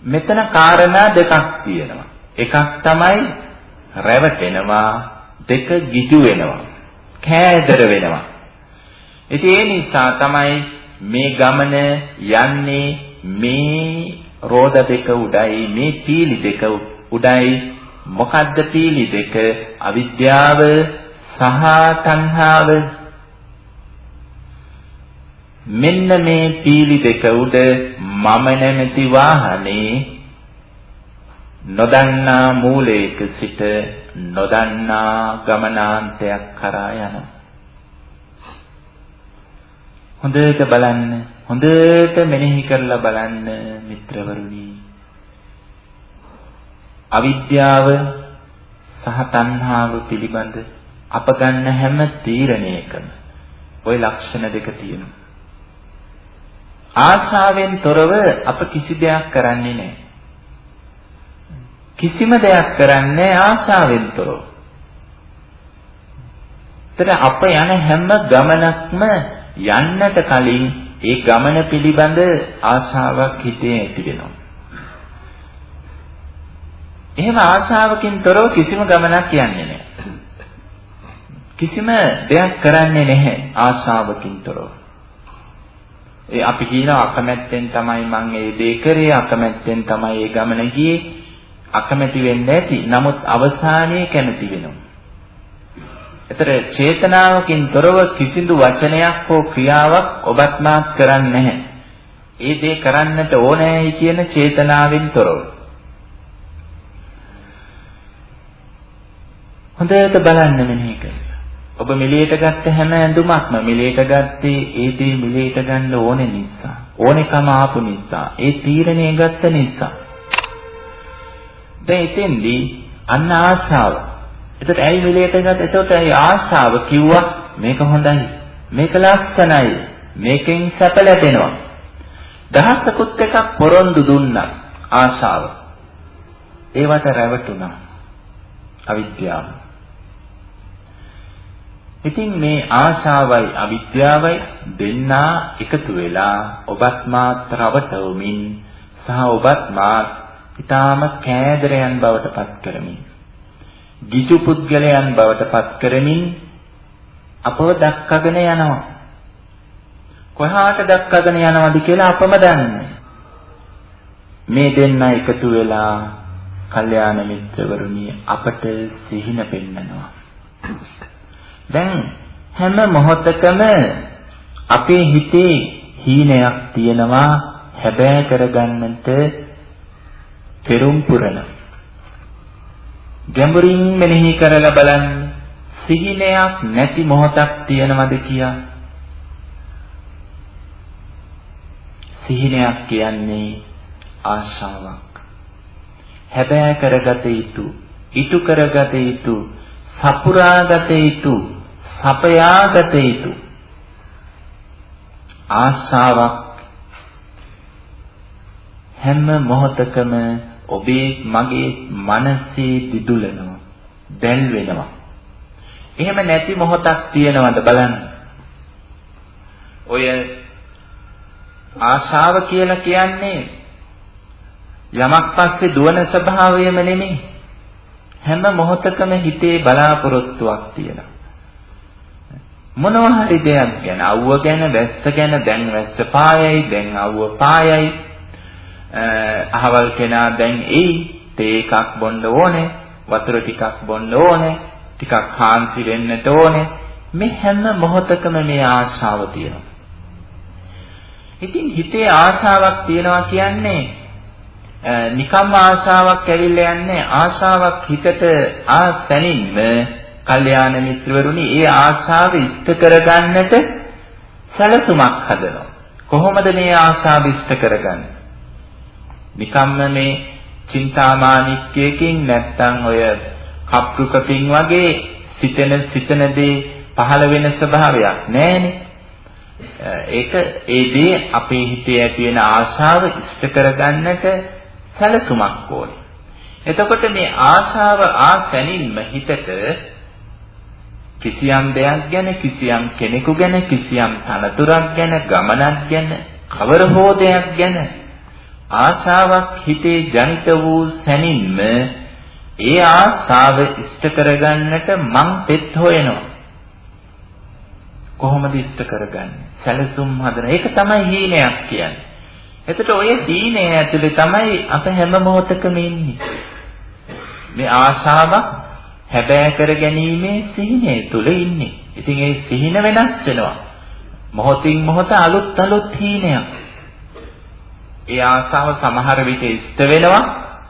මෙතන කාරණා දෙකක් තියෙනවා. එකක් තමයි රැවටෙනවා දෙක ගිජු වෙනවා කෑදර වෙනවා ඉතින් ඒ නිසා තමයි මේ ගමන යන්නේ මේ රෝද දෙක උඩයි මේ පීලි දෙක උඩයි. මොකද්ද පීලි දෙක? අවිද්‍යාව සහ තණ්හාව. මෙන්න මේ පීලි දෙක උඩ මම නැමැති වාහනේ නොදන්නා මූලයක සිට නොදන්නා ගමනාන්තයක් කරා යන හොඳට බලන්න හොඳට මෙනෙහි කරලා බලන්න මිත්‍රවරුනි. අවිද්‍යාව සහ තණ්හාව පිළිබඳ අප ගන්න හැම තීරණයකම ওই ලක්ෂණ දෙක තියෙනවා. ආශාවෙන් තොරව අප කිසි දෙයක් කරන්නේ නැහැ. කිසිම දෙයක් කරන්නේ ආශාවෙන් තොරව. ඒතර අප යන හැම ගමනක්ම යන්නට කලින් ඒ ගමන පිළිබඳ ආශාවක් හිතේ ඇති වෙනවා. එහෙම ආශාවකින් තොරව කිසිම ගමනක් යන්නේ නැහැ. කිසිම දෙයක් කරන්නේ නැහැ ආශාවකින් තොරව. ඒ අපි කියනවා අකමැත්තෙන් තමයි මම මේ දේ කරේ අකමැත්තෙන් තමයි මේ ගමන ගියේ අකමැති වෙන්න ඇති. නමුත් අවසානයේ කැමති වෙනවා. ඒතර චේතනාවකින් තොරව කිසිදු වචනයක් හෝ ක්‍රියාවක් ඔබත් මාත් කරන්නේ නැහැ. ඒ දේ කරන්නට ඕනෑයි කියන චේතනාවෙන් තොරව. හොඳට බලන්න මෙනෙහි කරලා. ඔබ මිලියට ගත්ත හැම ඇඳුමක්ම මිලියට ගත්තේ ඒ දේ මිලියට ගන්න ඕනේ නිසා. ඕනෙකම ආපු නිසා. ඒ තීරණය ගත්ත නිසා. දැන් එතෙන්දී අන්න ආශාව. එතකොට ඇයි මිලියට ගත්ත? එතකොට ඇයි ආශාව කිව්වා මේක හොඳයි. මේක ලස්සනයි. මේකෙන් සැප ලැබෙනවා. දහසකුත් එකක් පොරොන්දු දුන්නා ආශාව. ඒවට රැවටුණා. අවිද්‍යාව. ඉතින් මේ ආශාවයි අවිද්‍යාවයි දෙන්නා එකතු වෙලා ඔබත් මාත් රවටවමින් සහ ඔබත් මාත් ඊටාම කෑදරයන් බවට පත් කරමින් ගිජු පුද්ගලයන් බවට පත් කරමින් අපව දක්කගෙන යනවා. කොහාට දක්කගෙන යනවද කියලා අපම දන්නේ. මේ දෙන්න එකතු වෙලා කල්යාණ මිත්‍රවරුනි අපට සිහින පෙන්නනවා. දැන් හැම මොහොතකම අපේ හිතේ හීනයක් තියෙනවා හැබෑ කරගන්නට පෙරම් පුරන. ගැඹුරින් මෙනෙහි කරලා බලන්න. සිහිනයක් නැති මොහොතක් තියෙනවද කියා? සිහිනයක් කියන්නේ ආශාවක්. හැබෑ කරගත යුතු ඉටු කරගත යුතු සපුරාගත යුතු සපයාගත යුතු ආශාවක් හැම මොහොතකම ඔබේ මගේ මනසේ දිදුලනවා දැල් වෙනවා එහෙම නැති මොහොතක් තියෙනවද බලන්න. ඔය ආශාව කියලා කියන්නේ යමක් පස්සේ දුවන ස්වභාවයම නෙමෙයි. හැම මොහොතකම හිතේ බලාපොරොත්තුවක් තියෙනවා. මොනවා හරි දෙයක් ගැන අවුව ගැන වැස්ස ගැන දැන් වැස්ස පායයි දැන් අවුව පායයි. අහවල් කෙනා දැන් එයි තේ එකක් බොන්න ඕනේ වතුර ටිකක් බොන්න ඕනේ ටිකක් හාන්සි වෙන්නට ඕනේ මේ හැම මොහොතකම මේ ආශාව තියෙනවා ඉතින් හිතේ ආශාවක් තියෙනවා කියන්නේ නිකම් ආශාවක් ඇවිල්ලා යන්නේ ආශාවක් හිතට ආසැනින්ම කල්යාණ මිත්‍රවරුනි ඒ ආශාව ඉෂ්ට කරගන්නට සැලසුමක් හදනවා. කොහොමද මේ ආශාව ඉෂ්ට කරගන්නේ? නිකම්ම මේ චින්තාමානික්කයකින් නැත්තම් ඔය කප්රුකපින් වගේ සිතන සිතන දේ පහළ වෙන ස්වභාවයක් නැහැනේ. ඒක ඒ දේ අපේ හිතේ ඇති වෙන ආශාව ඉෂ්ට කරගන්නට සැලසුමක් ඕනේ. එතකොට මේ ආශාව ආසැනින්ම හිතට කිසියම් දෙයක් ගැන කිසියම් කෙනෙකු ගැන කිසියම් තනතුරක් ගැන ගමනක් ගැන කවර හෝ දෙයක් ගැන ආශාවක් හිතේ ජනිත වූ සැනින්ම ඒ ආශාව ඉෂ්ට කරගන්නට මං පෙත් හොයනවා කොහොමද ඉෂ්ට කරගන්නේ සැලසුම් හදන ඒක තමයි හීනයක් කියන්නේ එතකොට ඔය දීනේ ඇතුලේ තමයි අප හැම මොහොතකම ඉන්නේ මේ ආශාවක් හැබෑ කර ගැනීමේ සිහිනේ තුල ඉන්නේ. ඉතින් ඒ සිහින වෙනස් වෙනවා. මොහොතින් මොහොත අලුත් අලුත් හීනයක්. ඒ ආසාව සමහර විට ඉෂ්ට වෙනවා,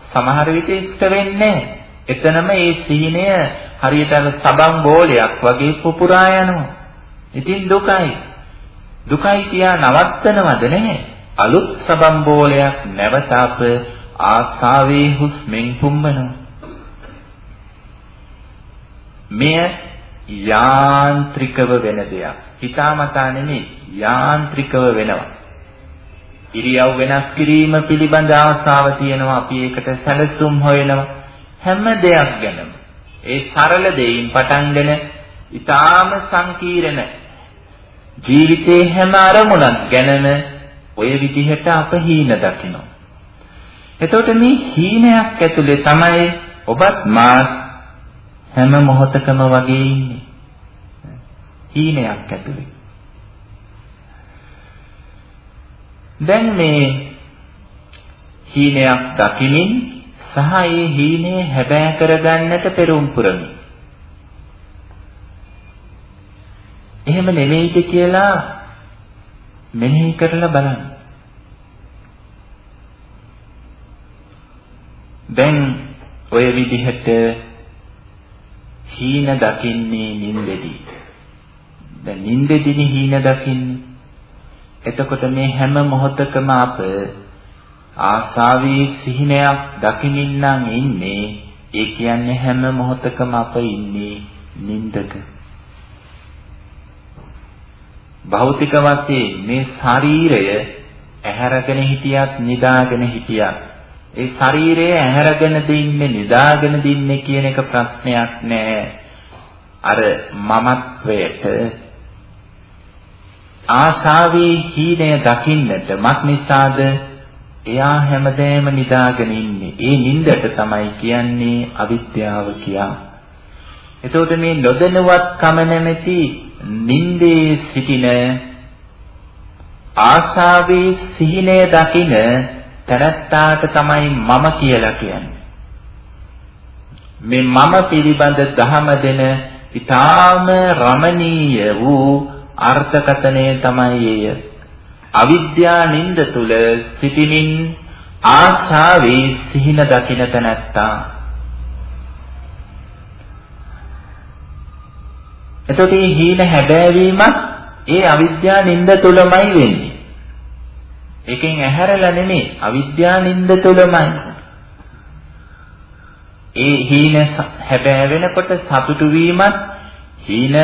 සමහර විට ඉෂ්ට වෙන්නේ එතනම ඒ සිහිනය හරියට අර සබන් බෝලයක් වගේ පුපුරා යනවා. ඉතින් දුකයි. දුකයි කියා නවත්තනවද නැහැ. අලුත් සබන් බෝලයක් නැවත අප ආසාවේ හුස්මෙන් පුම්බනවා. මෙය යාන්ත්‍රිකව වෙන දෙයක්. හිතාමතා නෙමෙයි යාන්ත්‍රිකව වෙනවා. ඉරියව් වෙනස් කිරීම පිළිබඳ ආසාව තියෙනවා අපි ඒකට සැලසුම් හොයනවා හැම දෙයක් ගැනම. ඒ සරල දෙයින් පටන්ගෙන ඊටාම සංකීර්ණ ජීවිතේ හැම අරමුණක් ගැනම ඔය විදිහට අප හීන දකිනවා. එතකොට මේ හීනයක් ඇතුලේ තමයි ඔබත් මාත් හැම මොහොතකම වගේ ඉන්නේ. හීනයක් ඇතුලේ. දැන් මේ හීනයක් දකිමින් සහ ඒ හීනේ හැබෑ කරගන්නට පෙරම් පුරමි. එහෙම නෙමෙයිද කියලා මෙනෙහි කරලා බලන්න. දැන් ඔය විදිහට හීන දකින්නේ නින්දෙදී. දැන් නින්දෙදී හීන දකින්නේ. එතකොට මේ හැම මොහොතකම අප ආසාවේ සිහිනයක් දකිමින් නම් ඉන්නේ. ඒ කියන්නේ හැම මොහොතකම අප ඉන්නේ නින්දක. භෞතික වශයෙන් මේ ශරීරය ඇහැරගෙන හිටියත් නිදාගෙන හිටියත් ඒ ශරීරය ඇහැරගෙන දින්නේ නිදාගෙන දින්නේ කියන එක ප්‍රශ්නයක් නෑ අර මමත්වයට ආශාවේ හීනය දකින්නට මක් නිසාද? එයා හැමදේම නිදාගෙන ඉන්නේ. ඒ නිින්දට තමයි කියන්නේ අවිද්‍යාව කියා. එතකොට මේ නොදැනුවත් කම නැමැති නින්දේ සිටින ආශාවේ සිහිනය දකින තැනැත්තාට තමයි මම කියලා කියන්නේ. මේ මම පිළිබඳ දහම දෙන ඊටාම රමණීය වූ අර්ථකතනය තමයි එය. අවිද්‍යා නින්ද තුල සිටිනින් ආශාවේ සිහින දකින තැනැත්තා එතකොට මේ හීන හැබෑවීමත් ඒ අවිද්‍යා නින්ද තුලමයි වෙන්නේ. ඒකෙන් ඇහැරලා නෙමෙයි අවිද්‍යා නින්ද තුලමයි. ඒ හීන හැබෑ වෙනකොට සතුටු වීමත් හීන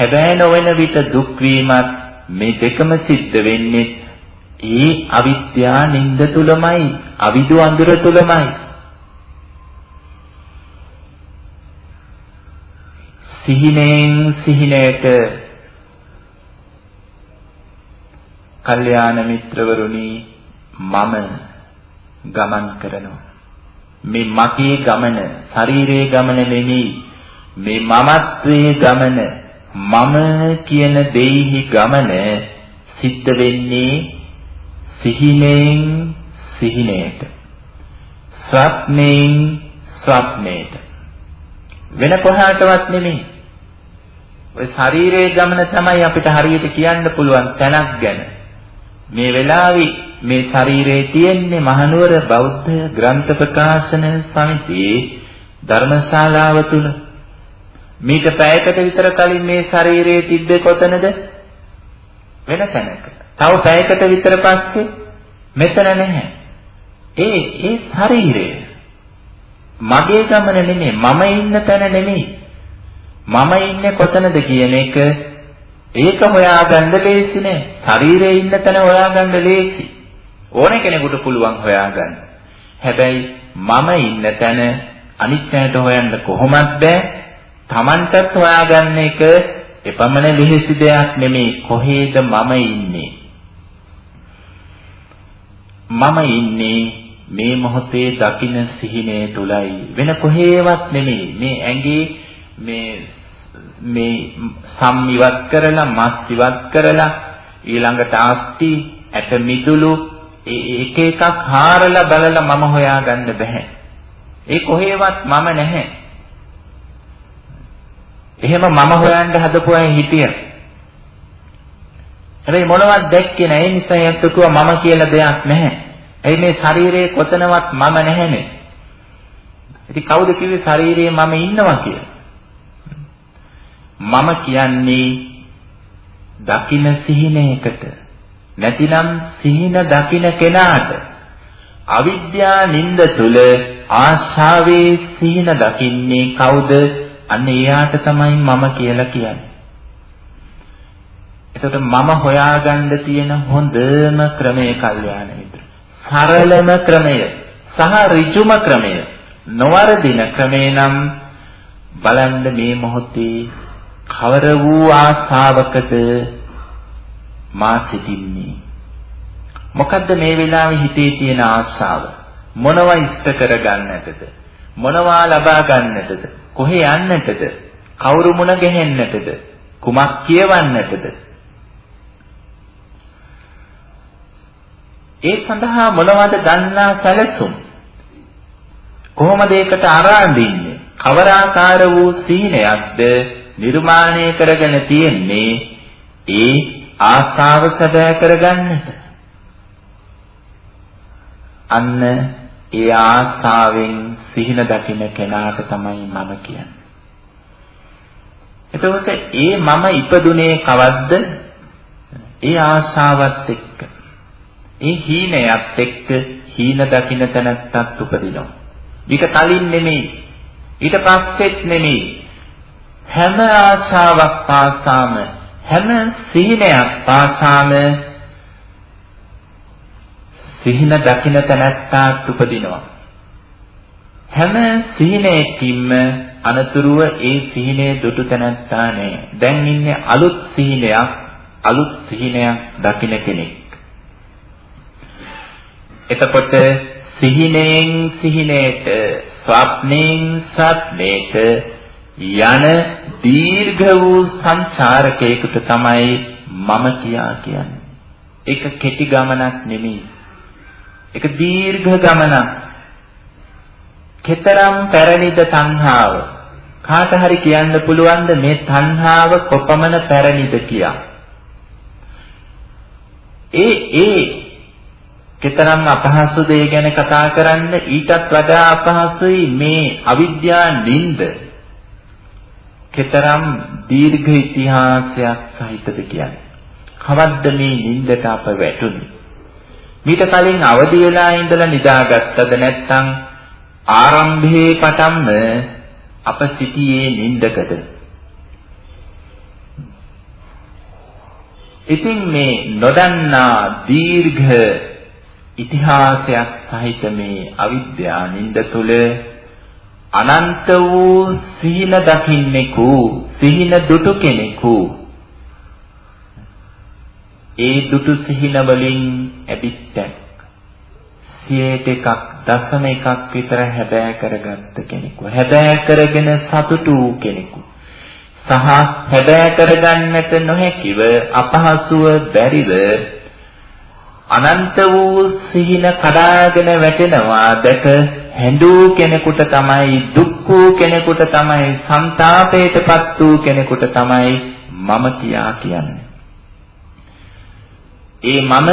හැබෑ නොවන විට දුක් වීමත් මේ දෙකම සිද්ධ වෙන්නේ ඒ අවිද්‍යා නින්ද තුලමයි අවිදු අඳුර තුලමයි සිහිනෙන් සිහිනයට කල්යාණ මිත්‍රවරුනි මම ගමන් කරනවා. මේ මගේ ගමන ශරීරයේ ගමන නෙමෙයි මේ මමත්වයේ ගමන මම කියන දෙයිහි ගමන සිද්ධ වෙන්නේ සිහිනෙන් සිහිනයට ස්වප්නෙන් ස්වප්නයට වෙන කොහාටවත් නෙමෙයි ඔය ශරීරයේ ගමන තමයි අපිට හරියට කියන්න පුළුවන් තැනක් ගැන. මේ වෙලාවේ මේ ශරීරයේ තියෙන්නේ මහනුවර බෞද්ධ ග්‍රන්ථ ප්‍රකාශන සමිතියේ ධර්මශාලාව තුල. මේක පැයකට විතර කලින් මේ ශරීරයේ තිබ්බේ කොතනද? වෙන තැනක. තව පැයකට විතර පස්සේ මෙතන නැහැ. ඒ ඒ ශරීරය මගේ ගමන නෙමෙයි මම ඉන්න තැන නෙමෙයි මම ඉන්නේ කොතනද කියන එක ඒක හොයාගන්න ලේසි නෑ. ශරීරයේ ඉන්න තැන හොයාගන්න ලේසි. ඕන කෙනෙකුට පුළුවන් හොයාගන්න. හැබැයි මම ඉන්න තැන අනිත් තැනට හොයන්න කොහොමත් බෑ. Tamanටත් හොයාගන්න එක එපමණ ලිහිසි දෙයක් නෙමෙයි. කොහේද මම ඉන්නේ? මම ඉන්නේ මේ මොහොතේ දකින්න සිහිනේ තුලයි වෙන කොහේවත් නෙමෙයි මේ ඇඟේ මේ මේ සම් ඉවත් කරලා මස් ඉවත් කරලා ඊළඟට ආස්ති ඇට මිදුළු එක එකක් හාරලා බලලා මම හොයාගන්න බෑ. ඒ කොහේවත් මම නැහැ. එහෙම මම හොයන්න හදපු අය හිටියා. හැබැයි මොනවත් දැක්කේ නැහැ. ඒ නිසා යත්තුකුව මම කියලා දෙයක් නැහැ. එයි මේ ශරීරයේ කොතනවත් මම නැහැනේ. ඉතින් කවුද කිව්වේ ශරීරයේ මම ඉන්නවා කියලා? මම කියන්නේ දකින සිහිනයකට නැතිනම් සිහින දකින කෙනාට අවිද්‍යා නින්ද තුල ආශාවේ සිහින දකින්නේ කවුද අන්න එයාට තමයි මම කියලා කියන්නේ. එතකොට මම හොයාගන්න තියෙන හොඳම ක්‍රමය කල්යාණ මිත්‍ර. සරලම ක්‍රමය. සහ ඍජුම ක්‍රමය. නොවරදින ක්‍රමේ නම් බලන්න මේ මොහොතේ කවර වූ ආශාවකද මා සිටින්නේ? මොකද්ද මේ වෙලාවේ හිතේ තියෙන ආශාව මොනවා ඉෂ්ට කරගන්නටද? මොනවා ලබා ගන්නටද? කොහේ යන්නටද? කවුරු මුණ ගැහෙන්නටද? කුමක් කියවන්නටද? ඒ සඳහා මොනවද ගන්නා සැලසුම්? කොහොමද ඒකට අරන් දින්නේ කවර ආකාර වූ සීනයක්ද නිර්මාණය කරගෙන තියෙන්නේ? ඒ ආශාව සැබෑ කරගන්නට. අන්න ඒ ආශාවෙන් සිහින දකින්න කෙනාට තමයි මම කියන්නේ. එතකොට ඒ මම ඉපදුනේ කවද්ද? ඒ ආශාවත් එක්ක. ඒ හීනයත් එක්ක හීන දකින්න තැනත්තත් උපදිනවා. ඊට කලින් නෙමෙයි. ඊට පස්සෙත් නෙමෙයි. හැම ආශාවක් පාසාම හැම සීනයක් පාසාම සිහින දකින්න තැනැත්තාත් උපදිනවා. හැම සිහිනයකින්ම අනතුරුව ඒ සිහිනේ දුටු තැනැත්තා නෑ. දැන් ඉන්නේ අලුත් සිහිනයක්, අලුත් සිහිනයක් දකින්න කෙනෙක්. එතකොට සිහිනෙන් සිහිනේට, ස්වප්නෙන් සත්නේට යන දීර්ඝ වූ සංචාරකයකට තමයි මම කියා කියන්නේ. ඒක කෙටි ගමනක් නෙමෙයි. ඒක දීර්ඝ ගමනක්. කෙතරම් පැරණිද තණ්හාව? කාට හරි කියන්න පුළුවන්ද මේ තණ්හාව කොපමණ පැරණිද කියා? ඒ ඒ කෙතරම් අපහසු දෙය ගැන කතා කරන්න ඊටත් වඩා අපහසුයි මේ අවිද්‍යා නින්ද. කෙතරම් දීර්ඝ ඉතිහාසයක් සහිතද කියන්නේ. කවද්ද මේ නින්දට අප වැටුනේ? මීට කලින් අවදි වෙලා ඉඳලා නිදාගත්තද නැත්නම් ආරම්භයේ පටන්ම අප සිටියේ නින්දකද? ඉතින් මේ නොදන්නා දීර්ඝ ඉතිහාසයක් සහිත මේ අවිද්‍යා නින්ද තුල අනන්ත වූ සිහින දකින්නෙකු සිහින දුටු කෙනෙකු. ඒ දුටු සිහින වලින් ඇබිත්තක් සියයට එකක් දසම එකක් විතර හැබෑ කරගත්ත කෙනෙකු. හැබෑ කරගෙන සතුටු වූ කෙනෙකු. සහ හැබෑ කරගන්නට නොහැකිව අපහසුව බැරිව අනන්ත වූ සිහින කඩාගෙන වැටෙනවා දැක හැඬූ කෙනෙකුට තමයි දුක් වූ කෙනෙකුට තමයි ਸੰతాපයටපත් වූ කෙනෙකුට තමයි මම කියා කියන්නේ. ඒ මම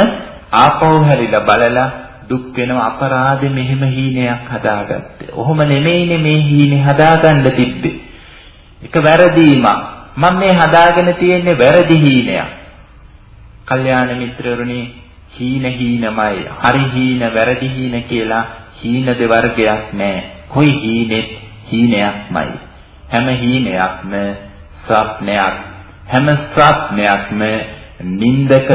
ආපහු හැරිලා බලලා දුක් වෙනව අපරාධෙ මෙහෙම හීනයක් හදාගත්තේ. ඔහොම නෙමෙයිනේ මේ හීනේ හදාගන්න තිබ්බේ. එක වැරදීමක්. මම මේ හදාගෙන තියෙන්නේ වැරදි හීනයක්. කල්යාණ මිත්‍රවරුනි හීන හීනමයි. හරි හීන වැරදි හීන කියලා හීන දෙවර්ගයක් නැහැ. කොයි හීනෙත් හීනයක්මයි. හැම හීනයක්ම ස්වප්නයක්. හැම ස්වප්නයක්ම නින්දක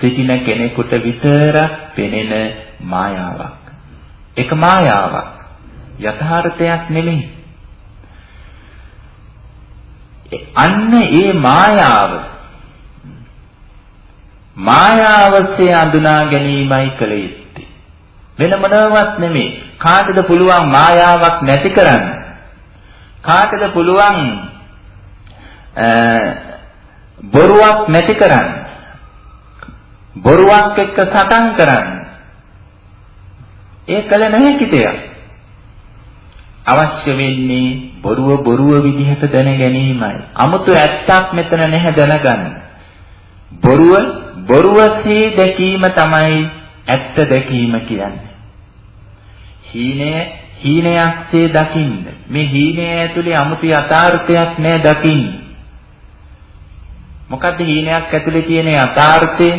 සිටින කෙනෙකුට විතරක් පෙනෙන මායාවක්. ඒක මායාවක්. යථාර්ථයක් නෙමෙයි. අන්න ඒ මායාව මායාවසේ අඳුනා ගැනීමයි කළ යුත්තේ. වෙන මොනවත් නෙමෙයි. කාටද පුළුවන් මායාවක් නැති කරන්න? කාටද පුළුවන් බොරුවක් නැති කරන්න. බොරුවක් එක්ක සටන් කරන්නේ. ඒ කල නැහැ දෙයක්. අවශ්‍ය වෙන්නේ බොරුව බොරුව විදිහට දැන ගැනීමයි. 아무තු ඇත්තක් මෙතන නැහැ දැනගන්න. බොරුව බොරුවසේ දැකීම තමයි ඇත්ත දැකීම කියන්නේ. හීනය හීනයක්සේ දකින්න. මේ හීනය ඇතුලේ 아무තු යථාර්ථයක් නැහැ දකින්න. මොකද්ද හීනයක් ඇතුලේ තියෙන යථාර්ථය?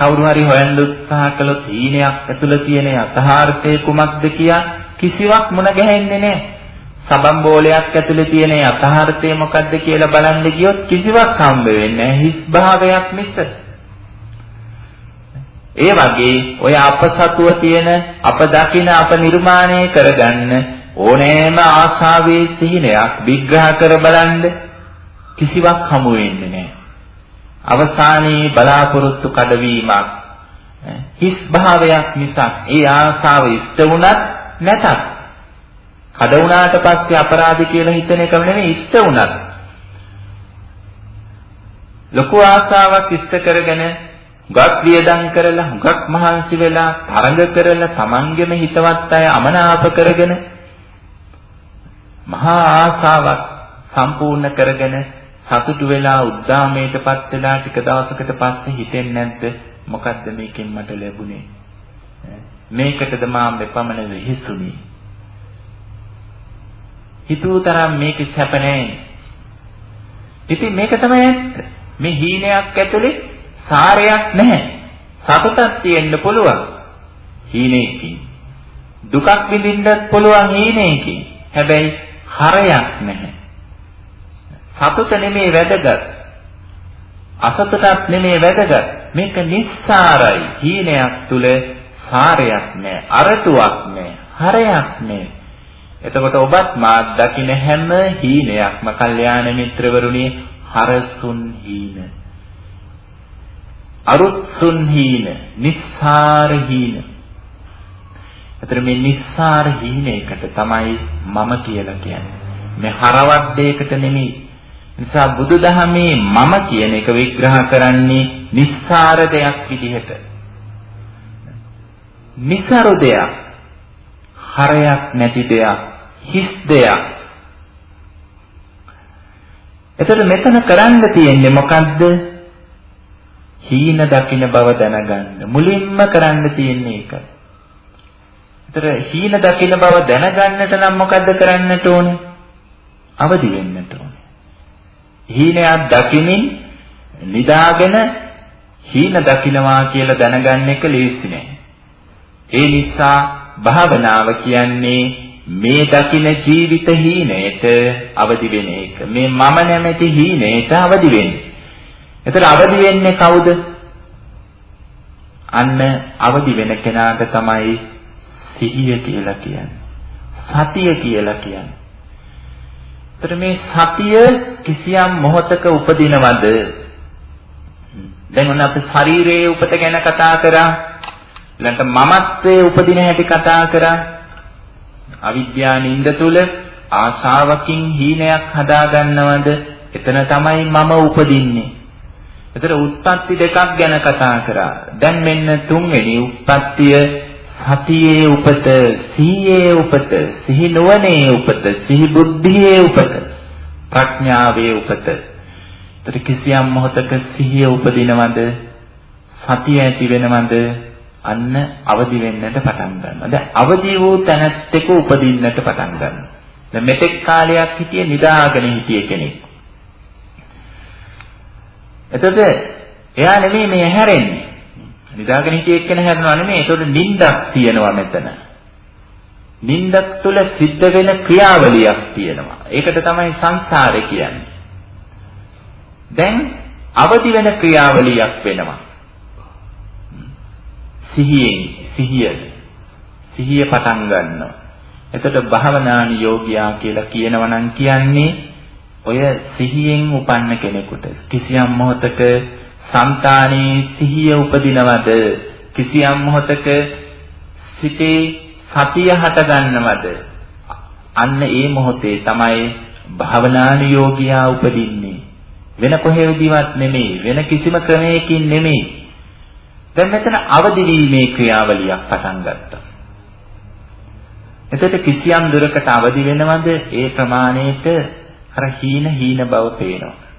කවුරු හරි හොයන්න උත්සාහ කළොත් හීනයක් ඇතුලේ තියෙන යථාර්ථය කුමක්ද කියා කිසිවක් මුණ ගැහෙන්නේ නැහැ. සබම් බෝලයක් ඇතුලේ තියෙන යථාර්ථය මොකද්ද කියලා බලන්න ගියොත් කිසිවක් හම්බ වෙන්නේ නැහැ. හිස් භාවයක් මිස. ඒ වගේ ඔය අපසතුව තියෙන අප දකින අප නිර්මාණය කරගන්න ඕනෑම ආශාවේ සිහිනයක් විග්‍රහ කර බලන්න කිසිවක් හමු වෙන්නේ නැහැ. අවසානයේ බලාපොරොත්තු කඩවීමක් හිස් භාවයක් මිසක් ඒ ආසාව ඉෂ්ට වුණත් නැතත් කඩ වුණාට පස්සේ අපරාධ කියලා හිතන එක නෙමෙයි ඉෂ්ට වුණත්. ලොකු ආසාවක් ඉෂ්ට කරගෙන ගත් වියදම් කරලා හුඟක් මහන්සි වෙලා තරඟ කරලා Tamanගෙම හිතවත් අය අමනාප කරගෙන මහා ආසාවක් සම්පූර්ණ කරගෙන සතුටු වෙලා උද්දාමයටපත් වෙලා ටික දවසකට පස්සේ හිතෙන්නේ නැද්ද? මොකද්ද මේකෙන් මට ලැබුණේ? මේකටද මා මෙපමණ වෙහිසුනේ? හිතුව තරම් මේකේ සැප නැහැ. ඉතින් මේක තමයි ඇත්ත මේ හීනයක් ඇතුලේ සාරයක් නැහැ. සතුටක් තියෙන්න පුළුවන් හීනයකින් දුකක් විඳින්නත් පුළුවන් හීනයකින් හැබැයි හරයක් නැහැ. සතුට නෙමේ වැදගත්. අසතුටක් නෙමේ වැදගත්. මේක නිස්සාරයි. හීනයක් තුල සාරයක් නැහැ. අරටුවක් නැහැ. හරයක් නැහැ. එතකොට ඔබත් මාත් දකින්න හැම හීනයක්ම කල්යාණ මිත්‍රවරුනි හරසුන් හීන. අරුත්සුන් හීන, නිස්සාර හීන. එතන මේ නිස්සාර හීනයකට තමයි මම කියලා කියන්නේ. මේ හරවත් දෙයකට නෙමෙයි නිසා බුදුදහමේ මම කියන එක විග්‍රහ කරන්නේ නිස්සාර දෙයක් විදිහට. නිසරු දෙයක්, හරයක් නැති දෙයක්, හිස් දෙයක්. එතකොට මෙතන කරන්න තියෙන්නේ මොකද්ද? හීන දකින්න බව දැනගන්න. මුලින්ම කරන්න තියෙන්නේ ඒක. එතකොට හීන දකින්න බව දැනගන්නට නම් මොකද්ද කරන්නට ඕනේ? අවදි වෙන්නට ඕනේ. හීනයක් දකිමින් නිදාගෙන හීන දකින්නවා කියලා දැනගන්න එක ලේසි නෑ. ඒ නිසා භාවනාව කියන්නේ මේ දකින ජීවිත හීනයට අවදි වෙන එක. මේ මම නැමැති හීනයට අවදි වෙන්නේ. එතන අවදි වෙන්නේ කවුද? අන්න අවදි වෙන කෙනාට තමයි සිහිය කියලා කියන්නේ. සතිය කියලා කියන්නේ. එතකොට මේ සතිය කිසියම් මොහතක උපදිනවද? දැන් ඔන්න අපි ශරීරයේ උපත ගැන කතා කරා. ඊළඟට මමත්වයේ උපදින හැටි කතා කරා. අවිද්‍යා නින්ද තුල ආශාවකින් හීනයක් හදා ගන්නවද? එතන තමයි මම උපදින්නේ. එතන උත්පත්ති දෙකක් ගැන කතා කරා. දැන් මෙන්න තුන්වෙනි උත්පත්තිය සතියේ උපත, සීයේ උපත, සිහි නුවණේ උපත, සිහි බුද්ධියේ උපත, ප්‍රඥාවේ උපත. ඒතර කිසියම් මොහතක සිහිය උපදිනවද? සතිය ඇති වෙනවද? අන්න අවදි වෙන්නට පටන් ගන්නවා. දැන් අවදි වූ තැනැත්තෙක උපදින්නට පටන් ගන්නවා. දැන් මෙතෙක් කාලයක් හිටියේ නිදාගෙන හිටියේ කෙනෙක්. එතකොට එයා නෙමෙයි මේ හැරෙන්නේ. නිදාගෙන හිටිය එක්කෙනා හැරෙනවා නෙමෙයි. ඒතකොට නිින්දක් තියෙනවා මෙතන. නිින්දක් තුළ සිද්ධ වෙන ක්‍රියාවලියක් තියෙනවා. ඒකට තමයි සංසාරේ කියන්නේ. දැන් අවදි වෙන ක්‍රියාවලියක් වෙනවා. සිහියෙන් සිහිය සිහිය පටන් ගන්නවා. එතකොට භාවනානි යෝගියා කියලා කියනවා නම් කියන්නේ ඔය සිහියෙන් උපන්න කෙනෙකුට කිසියම් මොහතක సంతානයේ සිහිය උපදිනවද කිසියම් මොහතක සිතේ සතිය හටගන්නවද? අන්න ඒ මොහොතේ තමයි භාවනානුයෝගියා උපදින්නේ. වෙන කොහෙවදවත් නෙමෙයි වෙන කිසිම ක්‍රමයකින් නෙමෙයි. දැන් මෙතන අවදි වීමේ ක්‍රියාවලියක් පටන් ගත්තා. එතකොට කිසියම් දුරකට අවදි වෙනවද? ඒ ප්‍රමාණයට අර හීන හීන බව පේනවා.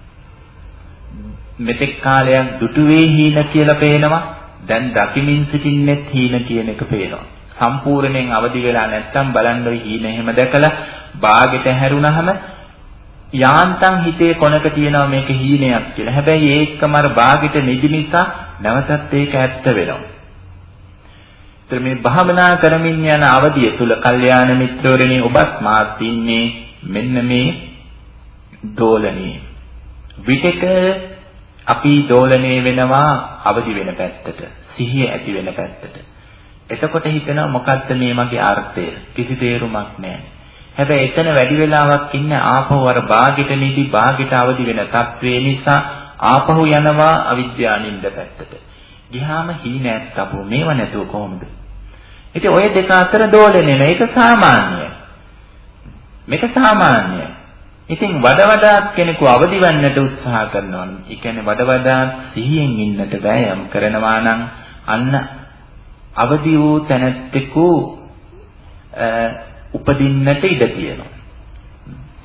මෙතෙක් කාලයක් දුටුවේ හීන කියලා පේනවා. දැන් දකිමින් සිටින්නෙත් හීන කියන එක පේනවා. සම්පූර්ණයෙන් අවදි වෙලා නැත්තම් බලන්න ওই හීන එහෙම දැකලා බාගෙට හැරුණහම යාන්තම් හිතේ කොනක තියෙනවා මේක හීනයක් කියලා. හැබැයි ඒකම අර බාගෙට නිදි නිසා නැවතත් ඒක ඇත්ත වෙනවා. ඒතර මේ භාවනා කරමින් යන අවධිය තුල කල්යාණ මිත්‍රවරණි ඔබත් මාත් ඉන්නේ මෙන්න මේ දෝලණේ. විතක අපි දෝලණය වෙනවා අවදි වෙන පැත්තට, සිහිය ඇති වෙන පැත්තට. එතකොට හිතෙනවා මොකද්ද මේ මගේ අර්ථය? කිසි තේරුමක් නැහැ. හැබැයි එතන වැඩි වෙලාවක් ඉන්න ආපහු අර ਬਾගෙට නිදි ਬਾගෙට අවදි වෙන තත්වේ නිසා ආපහු යනවා අවිද්‍යානින්ද පැත්තට. ගියාම හීනයක් තබෝ මේව නැතුව කොහොමද? ඉතින් ඔය දෙක අතර දෝලණය මේක සාමාන්‍යයි. මේක සාමාන්‍යයි. ඉතින් වඩ වඩාත් කෙනෙකු අවදි වෙන්නට උත්සාහ කරනවා. ඒ කියන්නේ වඩ වඩාත් සිහියෙන් ඉන්නට වෑයම් කරනවා නම් අන්න අවදි වූ තැනැත්තෙකු උපදින්නට ඉඩ තියෙනවා.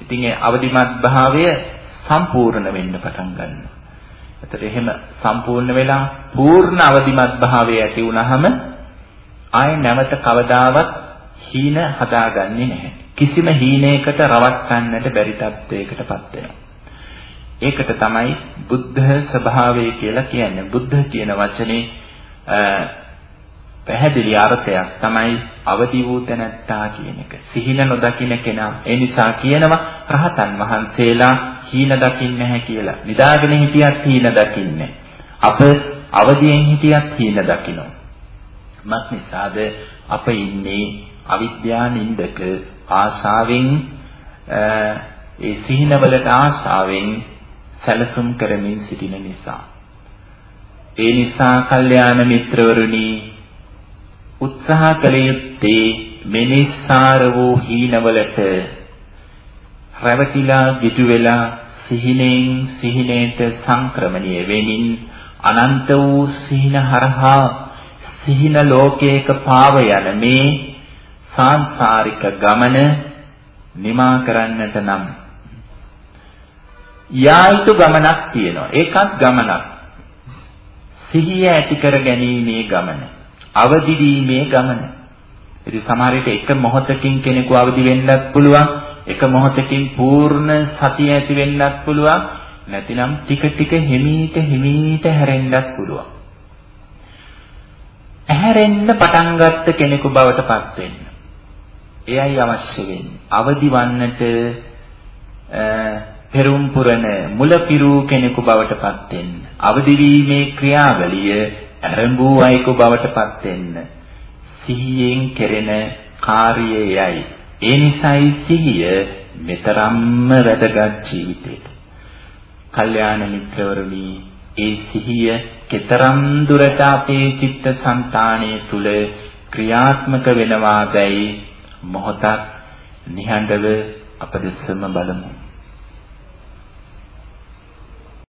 ඉතින් ඒ අවදිමත් භාවය සම්පූර්ණ වෙන්න පටන් ගන්නවා. එතකොට එහෙම සම්පූර්ණ වෙලා පූර්ණ අවදිමත් භාවය ඇති වුනහම ආය නැවත කවදාවත් හීන හදාගන්නේ නැහැ. කිසිම හීනයකට රවට්ටන්නට බැරි තත්වයකටපත් වෙනවා. ඒකට තමයි බුද්ධ ස්වභාවය කියලා කියන්නේ. බුද්ධ කියන වචනේ පැහැදිලි අර්ථයක් තමයි අවදි වූ තැනැත්තා කියන එක. සිහින නොදකින කෙනා. ඒ නිසා කියනවා රහතන් වහන්සේලා හීන දකින්නේ නැහැ කියලා. නිදාගෙන හිටියත් හීන දකින්නේ. අප අවදියෙන් හිටියත් හීන දකිනවා. මත් නිසාද අප ඉන්නේ අවිද්‍යා නින්දක ආශාවෙන් ඒ සිහිනවලට ආශාවෙන් සැලසුම් කරමින් සිටින නිසා. ඒ නිසා කල්යාණ මිත්‍රවරුනි උත්සාහ කළ යුත්තේ මෙනිස්සාර වූ හීනවලට රැවටිලා ගිජු වෙලා සිහිනෙන් සිහිනේට සංක්‍රමණීය වෙමින් අනන්ත වූ සිහින හරහා සිහින ලෝකයක පාව යන මේ සාංසාරික ගමන නිමා කරන්නට නම් යායුතු ගමනක් තියෙනවා. ඒකත් ගමනක්. සිහිය ඇති කර ගැනීමේ ගමන. අවදි වීමේ ගමන. ඉතින් සමහර විට එක මොහොතකින් කෙනෙකු අවදි වෙන්නත් පුළුවන්. එක මොහොතකින් පූර්ණ සතිය ඇති වෙන්නත් පුළුවන්. නැතිනම් ටික ටික හිමීට හිමීට හැරෙන්නත් පුළුවන්. ඇහැරෙන්න පටන් ගත්ත කෙනෙකු බවට පත් වෙන්න. එයයි අවශ්‍ය වෙන්නේ. අවදි වන්නට පෙරුම් පුරන මුලපිරූ කෙනෙකු බවට පත් වෙන්න. අවදි වීමේ ක්‍රියාවලිය ආරම්භ අයෙකු බවට පත් වෙන්න. සිහියෙන් කෙරෙන කාර්යයයි. ඒ නිසායි සිහිය මෙතරම්ම වැදගත් ජීවිතේට. කල්යාණ මිත්‍රවරුනි, ඒ සිහිය කතරම් දුරට අපේ චිත්ත සංතානයේ තුල ක්‍රියාත්මක වෙනවාදයි මොහොතක් නිහඬව අප දෙසම බලමු.